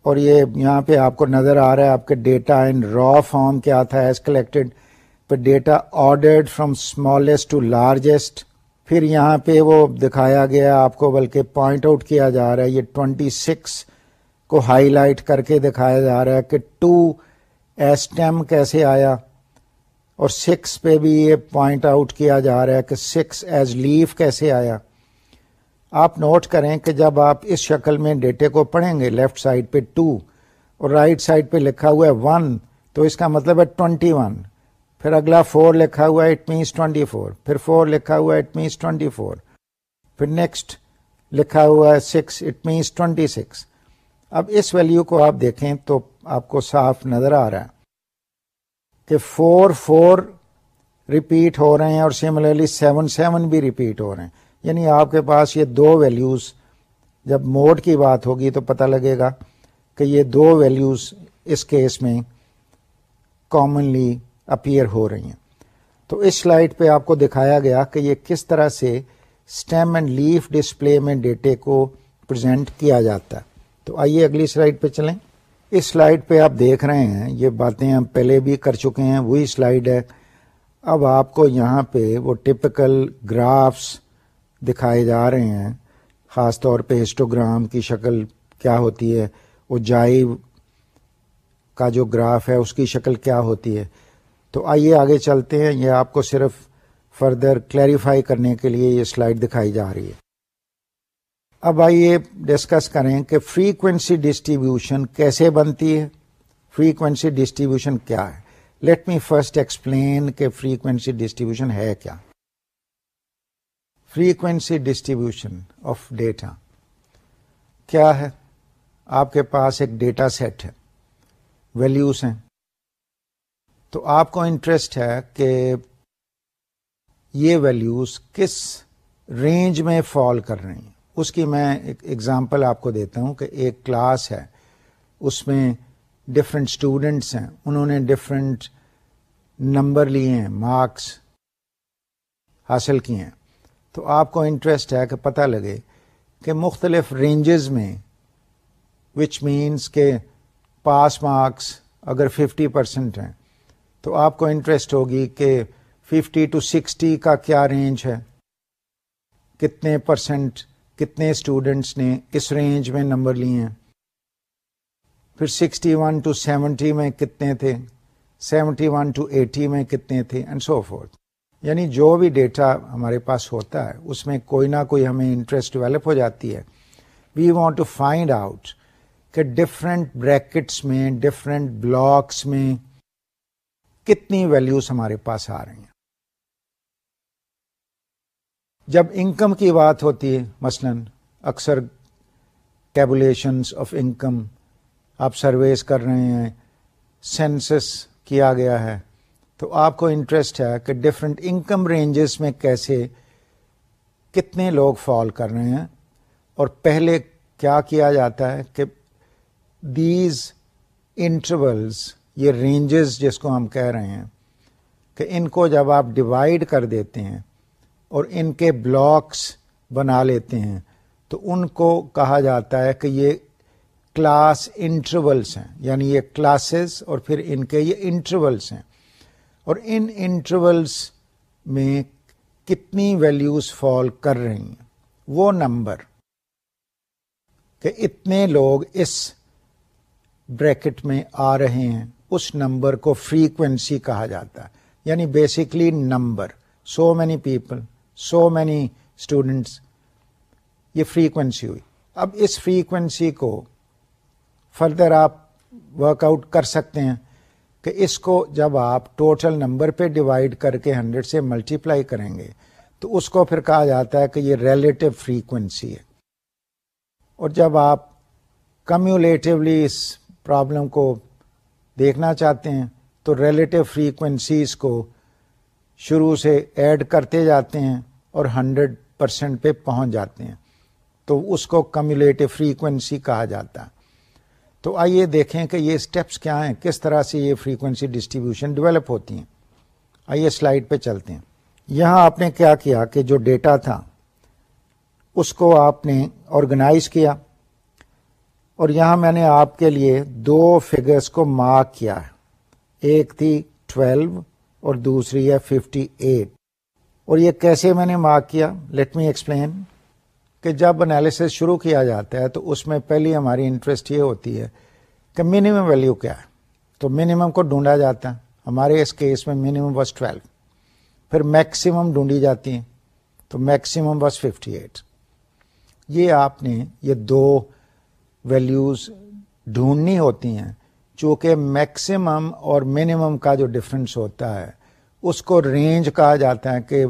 اور یہ یہاں پہ آپ کو نظر آ رہا ہے، آپ کے ڈیٹا ان را فارم کیا تھا ایز کلیکٹڈ پہ data ordered from smallest to largest پھر یہاں پہ وہ دکھایا گیا آپ کو، بلکہ پوائنٹ آؤٹ کیا جا رہا ہے، یہ ٹوینٹی سکس کو ہائی لائٹ کر کے دکھایا جا رہا ہے کہ ٹو ایسٹم کیسے آیا، اور سکس پہ بھی یہ پوائنٹ آؤٹ کیا جا رہا ہے کہ سکس ایز لیف کیسے آیا۔ آپ نوٹ کریں کہ جب آپ اس شکل میں ڈیٹے کو پڑھیں گے، لیفٹ سائڈ پہ ٹو اور رائٹ سائڈ پہ لکھا ہوا ہے ون، تو اس کا مطلب ہے ٹوینٹی ون. پھر اگلا فور لکھا ہوا ہے اٹ مینس ٹوینٹی فور پھر فور لکھا ہوا ہے اٹ مینس ٹوینٹی فور پھر نیکسٹ لکھا ہوا ہے six it means twenty six اب اس ویلو کو آپ دیکھیں تو آپ کو صاف نظر آ رہا ہے کہ فور فور ریپیٹ ہو رہے ہیں اور سملرلی سیون سیون بھی ریپیٹ ہو رہے ہیں۔ یعنی آپ کے پاس یہ دو ویلیوز جب موڈ کی بات ہوگی تو پتہ لگے گا کہ یہ دو ویلیوز اس کیس میں کامنلی اپیئر ہو رہی ہیں۔ تو اس سلائڈ پہ آپ کو دکھایا گیا کہ یہ کس طرح سے اسٹیم اینڈ لیف ڈسپلے میں ڈیٹے کو پرزینٹ کیا جاتا ہے۔ تو آئیے اگلی سلائڈ پہ چلیں۔ اس سلائڈ پہ آپ دیکھ رہے ہیں، یہ باتیں ہم پہلے بھی کر چکے ہیں، وہی سلائڈ ہے۔ اب آپ کو یہاں پہ وہ ٹپکل گرافس دکھائے جا رہے ہیں، خاص طور پہ ہسٹوگرام کی شکل کیا ہوتی ہے وہ جائیو کا جو گراف ہے، اس کی شکل کیا ہوتی ہے۔ تو آئیے آگے چلتے ہیں، یہ آپ کو صرف فردر کلیریفائی کرنے کے لیے یہ سلائڈ دکھائی جا رہی ہے۔ اب آئیے ڈسکس کریں کہ فریکوینسی ڈسٹریبیوشن کیسے بنتی ہے فریکوینسی ڈسٹریبیوشن کیا ہے۔ لیٹ می فرسٹ ایکسپلین کہ فریکوینسی ڈسٹریبیوشن ہے کیا۔ Frequency distribution of data. کیا ہے؟ آپ کے پاس ایک ڈیٹا سیٹ ہے، ویلیوز ہیں۔ تو آپ کو انٹرسٹ ہے کہ یہ ویلیوز کس رینج میں فال کر رہی ہیں۔ اس کی میں ایک ایگزامپل آپ کو دیتا ہوں کہ ایک کلاس ہے، اس میں ڈفرینٹ اسٹوڈینٹس ہیں۔ انہوں نے ڈفرینٹ نمبر لیے ہیں مارکس حاصل کیے ہیں۔ تو آپ کو انٹرسٹ ہے کہ پتہ لگے کہ مختلف رینجز میں وچ مینس کہ پاس مارکس اگر ففٹی پرسینٹ ہیں، تو آپ کو انٹرسٹ ہوگی کہ ففٹی ٹو سکسٹی کا کیا رینج ہے، کتنے پرسینٹ کتنے اسٹوڈینٹس نے اس رینج میں نمبر لیے ہیں. پھر سکسٹی ون ٹو سیونٹی میں کتنے تھے سیونٹی ون ٹو ایٹی میں کتنے تھے اینڈ سو فورتھ یعنی جو بھی ڈیٹا ہمارے پاس ہوتا ہے، اس میں کوئی نہ کوئی ہمیں انٹرسٹ ڈیولپ ہو جاتی ہے۔ We want to find out کہ ڈفرینٹ بریکٹس میں ڈفرینٹ بلاکس میں کتنی ویلیوز ہمارے پاس آ رہی ہیں۔ جب انکم کی بات ہوتی ہے، مثلا اکثر ٹیبولیشنس آف انکم آپ سرویز کر رہے ہیں سینسس کیا گیا ہے۔ تو آپ کو انٹرسٹ ہے کہ ڈفرینٹ انکم رینجز میں کیسے کتنے لوگ فال کر رہے ہیں اور پہلے کیا کیا جاتا ہے کہ دیز انٹرولز یہ رینجز جس کو ہم کہہ رہے ہیں، کہ ان کو جب آپ ڈیوائڈ کر دیتے ہیں اور ان کے بلاکس بنا لیتے ہیں، تو ان کو کہا جاتا ہے کہ یہ کلاس انٹرولس ہیں یعنی یہ کلاسز اور پھر ان کے یہ انٹرولس ہیں۔ اور ان انٹرولس میں کتنی ویلیوز فال کر رہی ہیں؟ وہ نمبر کہ اتنے لوگ اس بریکٹ میں آ رہے ہیں، اس نمبر کو فریکوینسی کہا جاتا ہے۔ یعنی basically number so many people so many students یہ فریکوینسی ہوئی۔ اب اس فریکوینسی کو فردر آپ ورک آؤٹ کر سکتے ہیں۔ کہ اس کو جب آپ ٹوٹل نمبر پہ ڈیوائڈ کر کے ہنڈریڈ سے ملٹیپلائی کریں گے، تو اس کو پھر کہا جاتا ہے کہ یہ ریلیٹو فریکوینسی ہے۔ اور جب آپ کمیولیٹولی اس پرابلم کو دیکھنا چاہتے ہیں، تو ریلیٹو فریکوینسیز کو شروع سے ایڈ کرتے جاتے ہیں اور ہنڈریڈ پرسینٹ پہ پہنچ جاتے ہیں۔ تو اس کو کمیولیٹو فریکوینسی کہا جاتا ہے۔ تو آئیے دیکھیں کہ یہ اسٹیپس کیا ہیں؟ کس طرح سے یہ فریکوینسی ڈسٹریبیوشن ڈیولپ ہوتی ہیں؟ آئیے سلائڈ پہ چلتے ہیں۔ یہاں آپ نے کیا کیا کہ جو ڈیٹا تھا، اس کو آپ نے آرگنائز کیا۔ اور یہاں میں نے آپ کے لیے دو فگرس کو مارک کیا ہے۔ ایک تھی ٹویلو اور دوسری ہے ففٹی ایٹ اور یہ کیسے میں نے مارک کیا؟ لیٹ می ایکسپلین کہ جب انالیس شروع کیا جاتا ہے تو اس میں پہلی ہماری انٹرسٹ یہ ہوتی ہے کہ منیمم ویلیو کیا ہے؟ تو منیمم کو ڈھونڈا جاتا ہے۔ ہمارے اس کیس میں منیمم واس ٹویلو پھر میکسیمم ڈھونڈی جاتی ہیں۔ تو میکسیمم واس ففٹی ایٹ یہ آپ نے یہ دو ویلیوز ڈھونڈنی ہوتی ہیں۔ چونکہ میکسیمم اور منیمم کا جو ڈفرنس ہوتا ہے، اس کو رینج کہا جاتا ہے کہ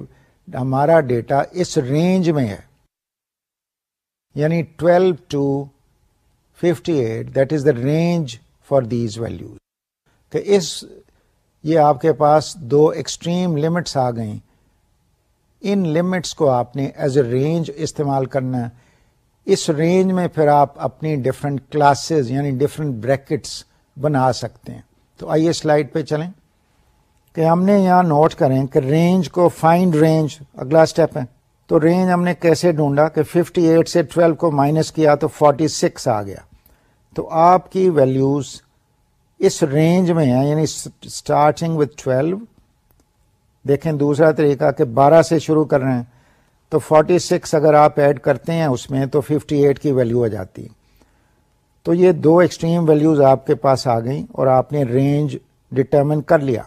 ہمارا ڈیٹا اس رینج میں ہے۔ یعنی 12 to 58 eight that is the range for these values کہ اس یہ آپ کے پاس دو ایکسٹریم لمٹس آ گئیں۔ ان لمٹس کو آپ نے ایز اے رینج استعمال کرنا اس رینج میں پھر آپ اپنی ڈفرنٹ کلاسز یعنی ڈفرنٹ بریکٹس بنا سکتے ہیں۔ تو آئیے سلائڈ پہ چلیں کہ ہم نے یہاں نوٹ کریں کہ رینج کو فائنڈ رینج اگلا اسٹیپ ہے۔ تو رینج ہم نے کیسے ڈھونڈا کہ 58 سے 12 کو مائنس کیا تو 46 آ گیا۔ تو آپ کی ویلیوز اس رینج میں ہیں یعنی اسٹارٹنگ وتھ 12 دیکھیں دوسرا طریقہ کہ 12 سے شروع کر رہے ہیں۔ تو 46 اگر آپ ایڈ کرتے ہیں اس میں تو 58 کی ویلیو ہو جاتی۔ تو یہ دو ایکسٹریم ویلیوز آپ کے پاس آ گئیں اور آپ نے رینج ڈٹرمن کر لیا۔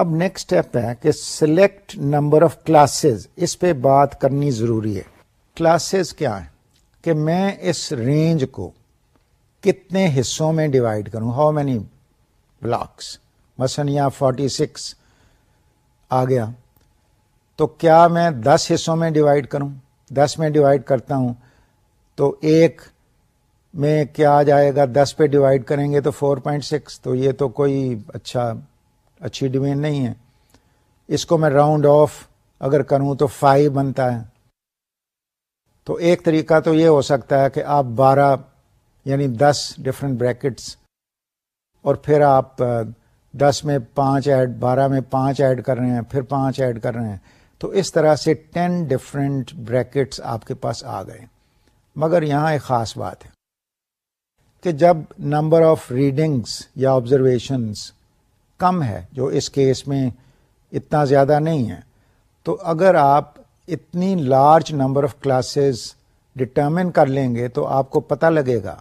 اب نیکسٹ اسٹیپ ہے کہ سلیکٹ نمبر آف کلاسز اس پہ بات کرنی ضروری ہے۔ کلاسز کیا ہے کہ میں اس رینج کو کتنے حصوں میں ڈیوائڈ کروں؟ ہاؤ مینی بلاکس مثلاً یہاں فورٹی سکس آ گیا۔ تو کیا میں دس حصوں میں ڈیوائڈ کروں؟ دس میں ڈیوائڈ کرتا ہوں تو ایک میں کیا آ جائے گا؟ دس پہ ڈیوائڈ کریں گے تو فور پوائنٹ سکس تو یہ تو کوئی اچھا اچھی ڈوین نہیں ہے۔ اس کو میں راؤنڈ آف اگر کروں تو فائیو بنتا ہے۔ تو ایک طریقہ تو یہ ہو سکتا ہے کہ آپ بارہ یعنی دس ڈفرینٹ بریکٹس اور پھر آپ دس میں پانچ ایڈ بارہ میں پانچ ایڈ کر رہے ہیں، پھر پانچ ایڈ کر رہے ہیں۔ تو اس طرح سے ٹین ڈفرینٹ بریکٹس آپ کے پاس آ گئے۔ مگر یہاں ایک خاص بات ہے کہ جب نمبر آف ریڈنگس یا آبزرویشنس کم ہے، جو اس کیس میں اتنا زیادہ نہیں ہے۔ تو اگر آپ اتنی large number of classes determine کر لیں گے تو آپ کو پتہ لگے گا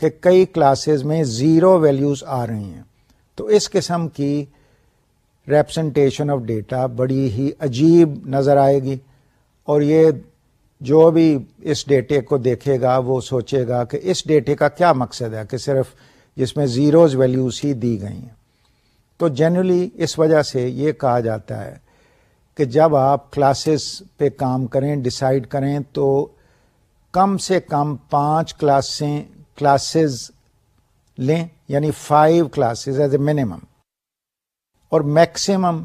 کہ کئی کلاسز میں زیرو ویلیوز آ رہی ہیں۔ تو اس قسم کی ریپرزنٹیشن آف ڈیٹا بڑی ہی عجیب نظر آئے گی۔ اور یہ جو بھی اس ڈیٹے کو دیکھے گا، وہ سوچے گا کہ اس ڈیٹے کا کیا مقصد ہے کہ صرف جس میں زیروز ویلیوز ہی دی گئی ہیں۔ تو جنرلی اس وجہ سے یہ کہا جاتا ہے کہ جب آپ کلاسز پہ کام کریں ڈسائڈ کریں، تو کم سے کم پانچ کلاسیں کلاسز لیں یعنی five classes as a minimum اور میکسیمم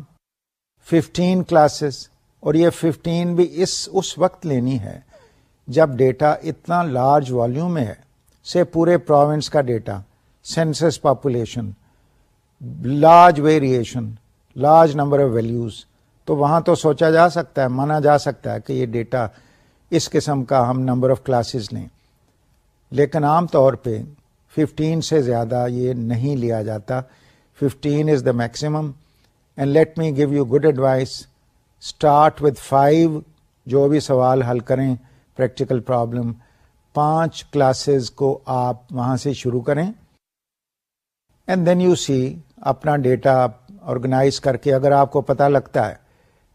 ففٹین کلاسز اور یہ ففٹین بھی اس اس وقت لینی ہے جب ڈیٹا اتنا لارج والیوم میں ہے، سے پورے پروونس کا data census population large variation large number of values تو وہاں تو سوچا جا سکتا ہے، مانا جا سکتا ہے کہ یہ ڈیٹا اس قسم کا ہم نمبر آف کلاسز لیں۔ لیکن عام طور پہ ففٹین سے زیادہ یہ نہیں لیا جاتا۔ Fifteen is the maximum and let me give you good advice start with five جو بھی سوال حل کریں پریکٹیکل پرابلم پانچ کلاسز کو آپ وہاں سے شروع کریں۔ اینڈ دین یو سی اپنا ڈیٹا آرگنائز کر کے اگر آپ کو پتا لگتا ہے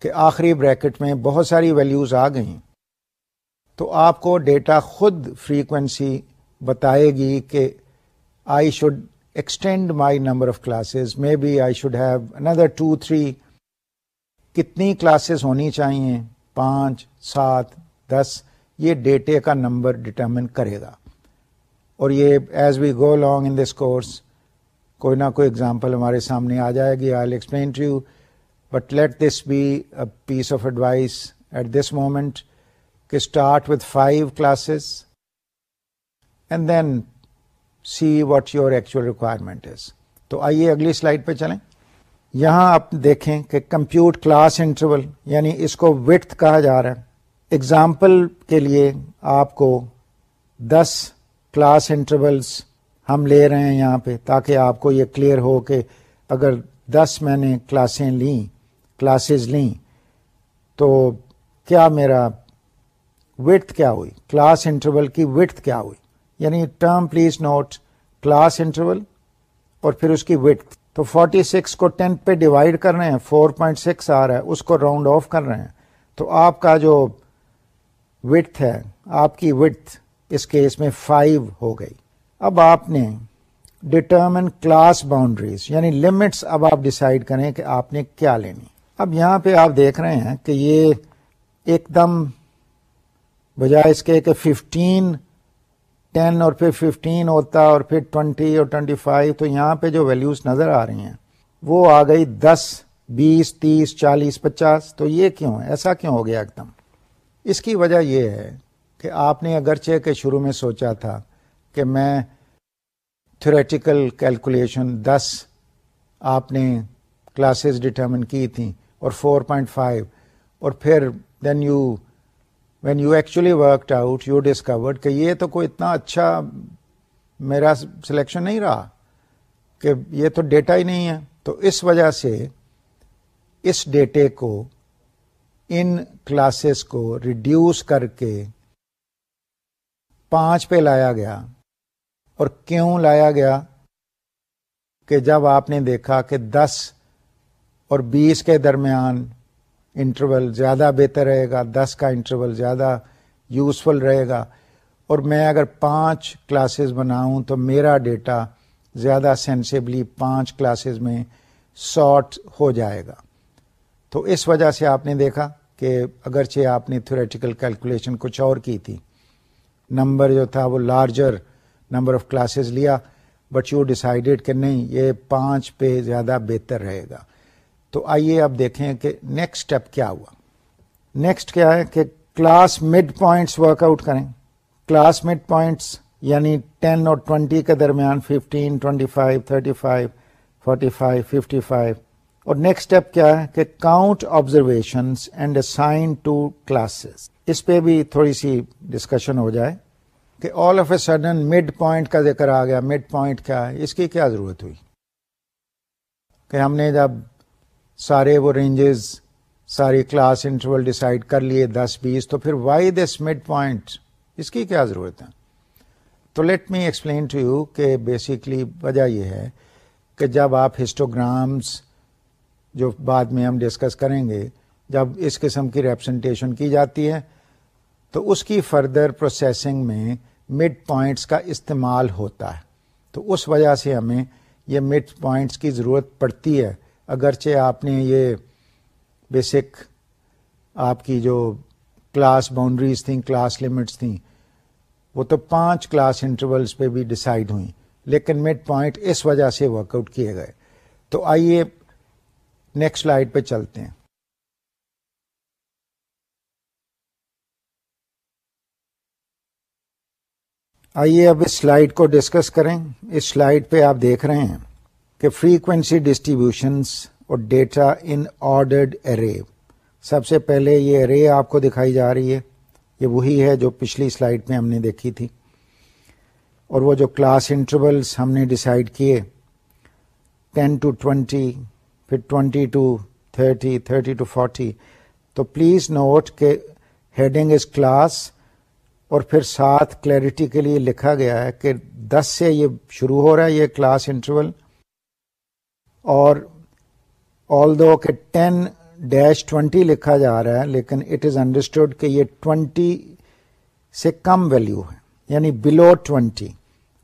کہ آخری بریکٹ میں بہت ساری ویلیوز آ گئیں، تو آپ کو ڈیٹا خود فریکوینسی بتائے گی کہ I should extend my number of classes maybe I should have another two three کتنی کلاسز ہونی چاہیے پانچ، سات، دس. یہ ڈیٹے کا نمبر ڈٹرمن کرے گا۔ اور یہ as we go long in this course کوئی نہ کوئی اگزامپل ہمارے سامنے آ جائے گی I explain to you but let this be a piece of advice at this moment کہ start with five classes and then see what your actual requirement is تو آئیے اگلی سلائڈ پہ چلیں۔ یہاں آپ دیکھیں کہ کمپیوٹ کلاس انٹرول یعنی اس کو وتھ کہا جا رہا ہے۔ ایگزامپل کے لیے آپ کو دس کلاس انٹرولس ہم لے رہے ہیں یہاں پہ تاکہ آپ کو یہ کلیئر ہو کہ اگر دس میں نے کلاسیں لیں کلاسز لیں، تو کیا میرا وتھ کیا ہوئی؟ کلاس انٹرول کی وتھ کیا ہوئی؟ یعنی term please note class interval اور پھر اس کی وتھ تو 46 کو 10 پہ ڈیوائڈ کر رہے ہیں 4.6 آ رہا ہے، اس کو راؤنڈ آف کر رہے ہیں۔ تو آپ کا جو وتھ ہے، آپ کی وتھ اس کیس میں 5 ہو گئی۔ اب آپ نے ڈٹرمن کلاس باؤنڈریز یعنی لمٹس اب آپ ڈسائڈ کریں کہ آپ نے کیا لینی. اب یہاں پہ آپ دیکھ رہے ہیں کہ یہ ایک دم بجائے اس کے کہ ففٹین ٹین اور پھر ففٹین ہوتا اور پھر ٹوینٹی اور ٹوینٹی فائیو تو یہاں پہ جو ویلوز نظر آ رہی ہیں، وہ آ گئی دس، بیس، تیس، چالیس، پچاس، تو یہ کیوں ہے؟ ایسا کیوں ہو گیا ایک دم؟ اس کی وجہ یہ ہے کہ آپ نے اگرچہ کے شروع میں سوچا تھا کہ میں تھریٹیکل کیلکولیشن دس آپ نے کلاسز ڈٹرمن کی تھیں اور فور پوائنٹ فائیو اور پھر then you when you actually worked out you discovered کہ یہ تو کوئی اتنا اچھا میرا سلیکشن نہیں رہا کہ یہ تو ڈیٹا ہی نہیں ہے۔ تو اس وجہ سے اس ڈیٹے کو ان کلاسز کو ریڈیوس کر کے پانچ پہ لایا گیا۔ اور کیوں لایا گیا کہ جب آپ نے دیکھا کہ دس اور بیس کے درمیان انٹرول زیادہ بہتر رہے گا، دس کا انٹرول زیادہ یوزفل رہے گا، اور میں اگر پانچ کلاسز بناؤں تو میرا ڈیٹا زیادہ سینسیبلی پانچ کلاسز میں سارٹ ہو جائے گا۔ تو اس وجہ سے آپ نے دیکھا کہ اگرچہ آپ نے تھوریٹیکل کیلکولیشن کچھ اور کی تھی، نمبر جو تھا وہ لارجر نمبر آف کلاسز لیا بٹ یو ڈسائڈیڈ کہ نہیں، یہ پانچ پہ زیادہ بہتر رہے گا۔ تو آئیے اب دیکھیں کہ نیکسٹ اسٹیپ کیا ہوا۔ نیکسٹ کیا ہے کہ class mid points work out کریں۔ کلاس مڈ پوائنٹس یعنی ٹین اور ٹوینٹی کے درمیان fifteen twenty five thirty five forty five fifty five اور نیکسٹ اسٹیپ کیا ہے کہ count observation and assign to classes اس پہ بھی تھوڑی سی ڈسکشن ہو جائے۔ کہ all of a sudden midpoint کا ذکر آ گیا مڈ پوائنٹ کیا ہے؟ اس کی کیا ضرورت ہوئی؟ کہ ہم نے جب سارے وہ رینجز ساری کلاس انٹرول ڈسائڈ کر لیے، دس، بیس، تو پھر وائی دس مڈ پوائنٹ اس کی کیا ضرورت ہے؟ تو let me explain to you کہ بیسکلی وجہ یہ ہے کہ جب آپ ہسٹوگرامس جو بعد میں ہم ڈسکس کریں گے، جب اس قسم کی ریپرزنٹیشن کی جاتی ہے، تو اس کی فردر پروسیسنگ میں مڈ پوائنٹس کا استعمال ہوتا ہے۔ تو اس وجہ سے ہمیں یہ مڈ پوائنٹس کی ضرورت پڑتی ہے۔ اگرچہ آپ نے یہ بیسک آپ کی جو کلاس باؤنڈریز تھیں کلاس لمٹس تھیں، وہ تو پانچ کلاس انٹرولس پہ بھی ڈسائڈ ہوئیں۔ لیکن مڈ پوائنٹ اس وجہ سے ورک آؤٹ کیے گئے۔ تو آئیے نیکسٹ سلائڈ پہ چلتے ہیں۔ آئیے اب اس سلائڈ کو ڈسکس کریں۔ اس سلائڈ پہ آپ دیکھ رہے ہیں کہ فریکوینسی ڈسٹریبیوشنس اور ڈیٹا ان آرڈرڈ ارے۔ سب سے پہلے یہ ارے آپ کو دکھائی جا رہی ہے۔ یہ وہی ہے جو پچھلی سلائڈ میں ہم نے دیکھی تھی۔ اور وہ جو کلاس انٹرولس ہم نے ڈسائڈ کیے۔ ٹین ٹو ٹوینٹی، پھر twenty to thirty thirty to forty. تو پلیز نوٹ کہ ہیڈنگ از کلاس اور پھر ساتھ کلیئرٹی کے لیے لکھا گیا ہے کہ دس سے یہ شروع ہو رہا ہے، یہ کلاس انٹرول اور آل دو کہ ٹین ڈیش ٹوینٹی لکھا جا رہا ہے، لیکن اٹ از انڈرسٹوڈ کہ یہ ٹوینٹی سے کم ویلو ہے یعنی بلو ٹوینٹی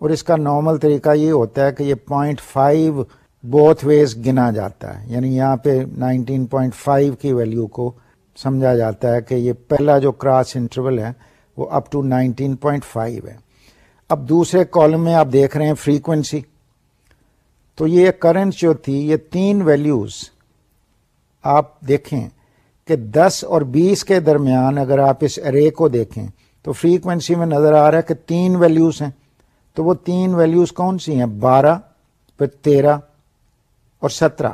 اور اس کا نارمل طریقہ یہ ہوتا ہے کہ یہ پوائنٹ فائیو بوتھ ویز گنا جاتا ہے یعنی یہاں پہ نائنٹین پوائنٹ فائیو کی ویلو کو سمجھا جاتا ہے کہ یہ پہلا جو کراس انٹرول ہے وہ up to nineteen point five ہے۔ اب دوسرے کالم میں آپ دیکھ رہے ہیں فریکوینسی تو یہ کرنٹ جو تھی، یہ تین ویلیوز آپ دیکھیں کہ دس اور بیس کے درمیان اگر آپ اس ارے کو دیکھیں، تو فریکوینسی میں نظر آ رہا ہے کہ تین ویلیوز ہیں۔ تو وہ تین ویلیوز کون سی ہیں؟ بارہ، پھر تیرہ اور سترہ۔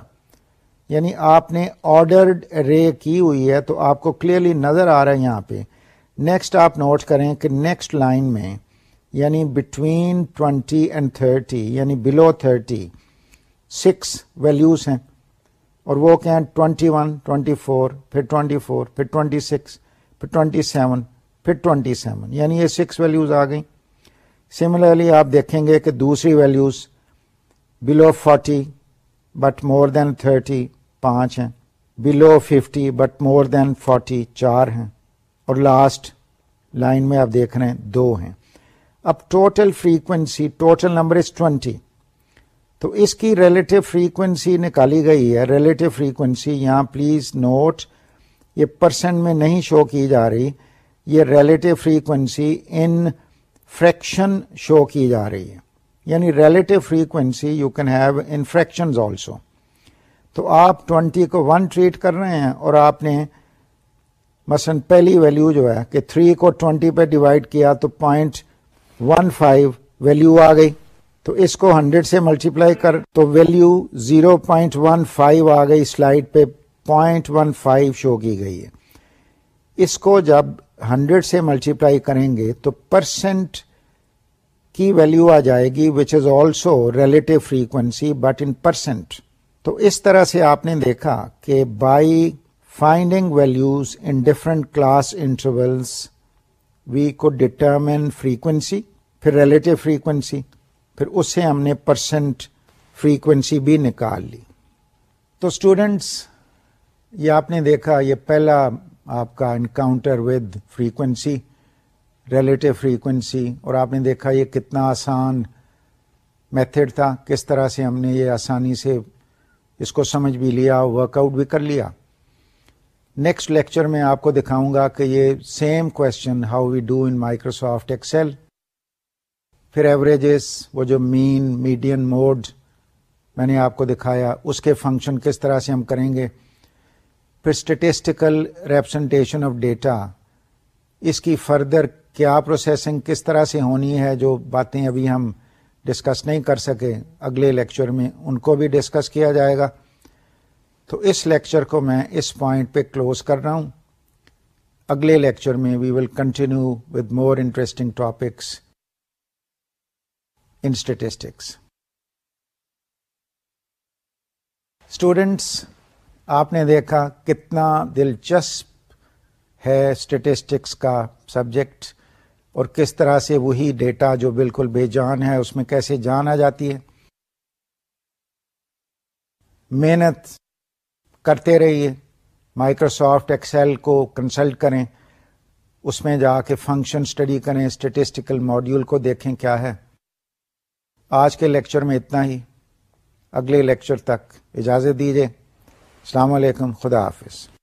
یعنی آپ نے آرڈرڈ رے کی ہوئی ہے تو آپ کو کلیئرلی نظر آ رہا ہے یہاں پہ نیکسٹ آپ نوٹ کریں کہ نیکسٹ لائن میں یعنی بٹوین ٹوینٹی اینڈ تھرٹی یعنی بلو تھرٹی سکس ویلیوز ہیں. اور وہ کیا ہیں؟ ٹوینٹی ون ٹوینٹی فور پھر ٹوینٹی فور پھر ٹوینٹی سکس پھر ٹوینٹی سیون پھر ٹوینٹی سیون یعنی یہ سکس ویلیوز آ گئیں. سملرلی آپ دیکھیں گے کہ دوسری values below forty but more than thirty پانچ ہیں. Below fifty but more than forty چار ہیں. اور لاسٹ لائن میں آپ دیکھ رہے ہیں، دو ہیں۔ اب total frequency total number is twenty تو اس کی ریلیٹو فریکوینسی نکالی گئی ہے۔ ریلیٹو فریکوینسی یہاں پلیز نوٹ یہ پرسنٹ میں نہیں شو کی جا رہی۔ یہ relative frequency in fraction show کی جا رہی ہے۔ یعنی relative frequency you can have in fraction also تو آپ ٹوینٹی کو ون ٹریٹ کر رہے ہیں اور آپ نے مثلاً پہلی ویلو جو ہے کہ تھری کو ٹوینٹی پہ ڈیوائڈ کیا تو پوائنٹ ون فائیو ویلو آ گئی۔ تو اس کو ہنڈریڈ سے ملٹیپلائی کر تو value zero point one five آ گئی۔ سلائڈ پہ پوائنٹ ون فائیو شو کی گئی ہے۔ اس کو جب ہنڈریڈ سے ملٹیپلائی کریں گے تو پرسینٹ کی ویلو آ جائے گی which is also relative frequency but in percent تو اس طرح سے آپ نے دیکھا کہ by finding values in different class intervals we کو ڈٹرمن فریکوینسی پھر ریلیٹو فریکوینسی پھر اس سے ہم نے پرسنٹ فریکوینسی بھی نکال لی تو اسٹوڈینٹس یہ آپ نے دیکھا یہ پہلا آپ کا encounter with frequency relative frequency اور آپ نے دیکھا یہ کتنا آسان میتھڈ تھا کس طرح سے ہم نے یہ آسانی سے اس کو سمجھ بھی لیا ورک آؤٹ بھی کر لیا نیکسٹ لیکچر میں آپ کو دکھاؤں گا کہ یہ same question how we do in Microsoft Excel پھر ایوریجز وہ جو مین میڈین موڈ میں نے آپ کو دکھایا، اس کے فنکشن کس طرح سے ہم کریں گے؟ پھر اسٹیٹسٹیکل ریپرزنٹیشن آف ڈیٹا اس کی فردر کیا پروسیسنگ کس طرح سے ہونی ہے جو باتیں ابھی ہم ڈسکس نہیں کر سکے اگلے لیکچر میں، ان کو بھی ڈسکس کیا جائے گا۔ تو اس لیکچر کو میں اس پوائنٹ پہ کلوز کر رہا ہوں۔ اگلے لیکچر میں we will continue with more interesting topics in statistics students آپ نے دیکھا کتنا دلچسپ ہے اسٹیٹسٹکس کا سبجیکٹ اور کس طرح سے وہی ڈیٹا جو بالکل بے جان ہے اس میں کیسے جان آ جاتی ہے محنت کرتے رہیے۔ مائکروسافٹ ایکسل کو کنسلٹ کریں۔ اس میں جا کے فنکشن اسٹڈی کریں۔ اسٹیٹسٹیکل ماڈیول کو دیکھیں کیا ہے۔ آج کے لیکچر میں اتنا ہی۔ اگلے لیکچر تک اجازت دیجیے السلام علیکم۔ خدا حافظ۔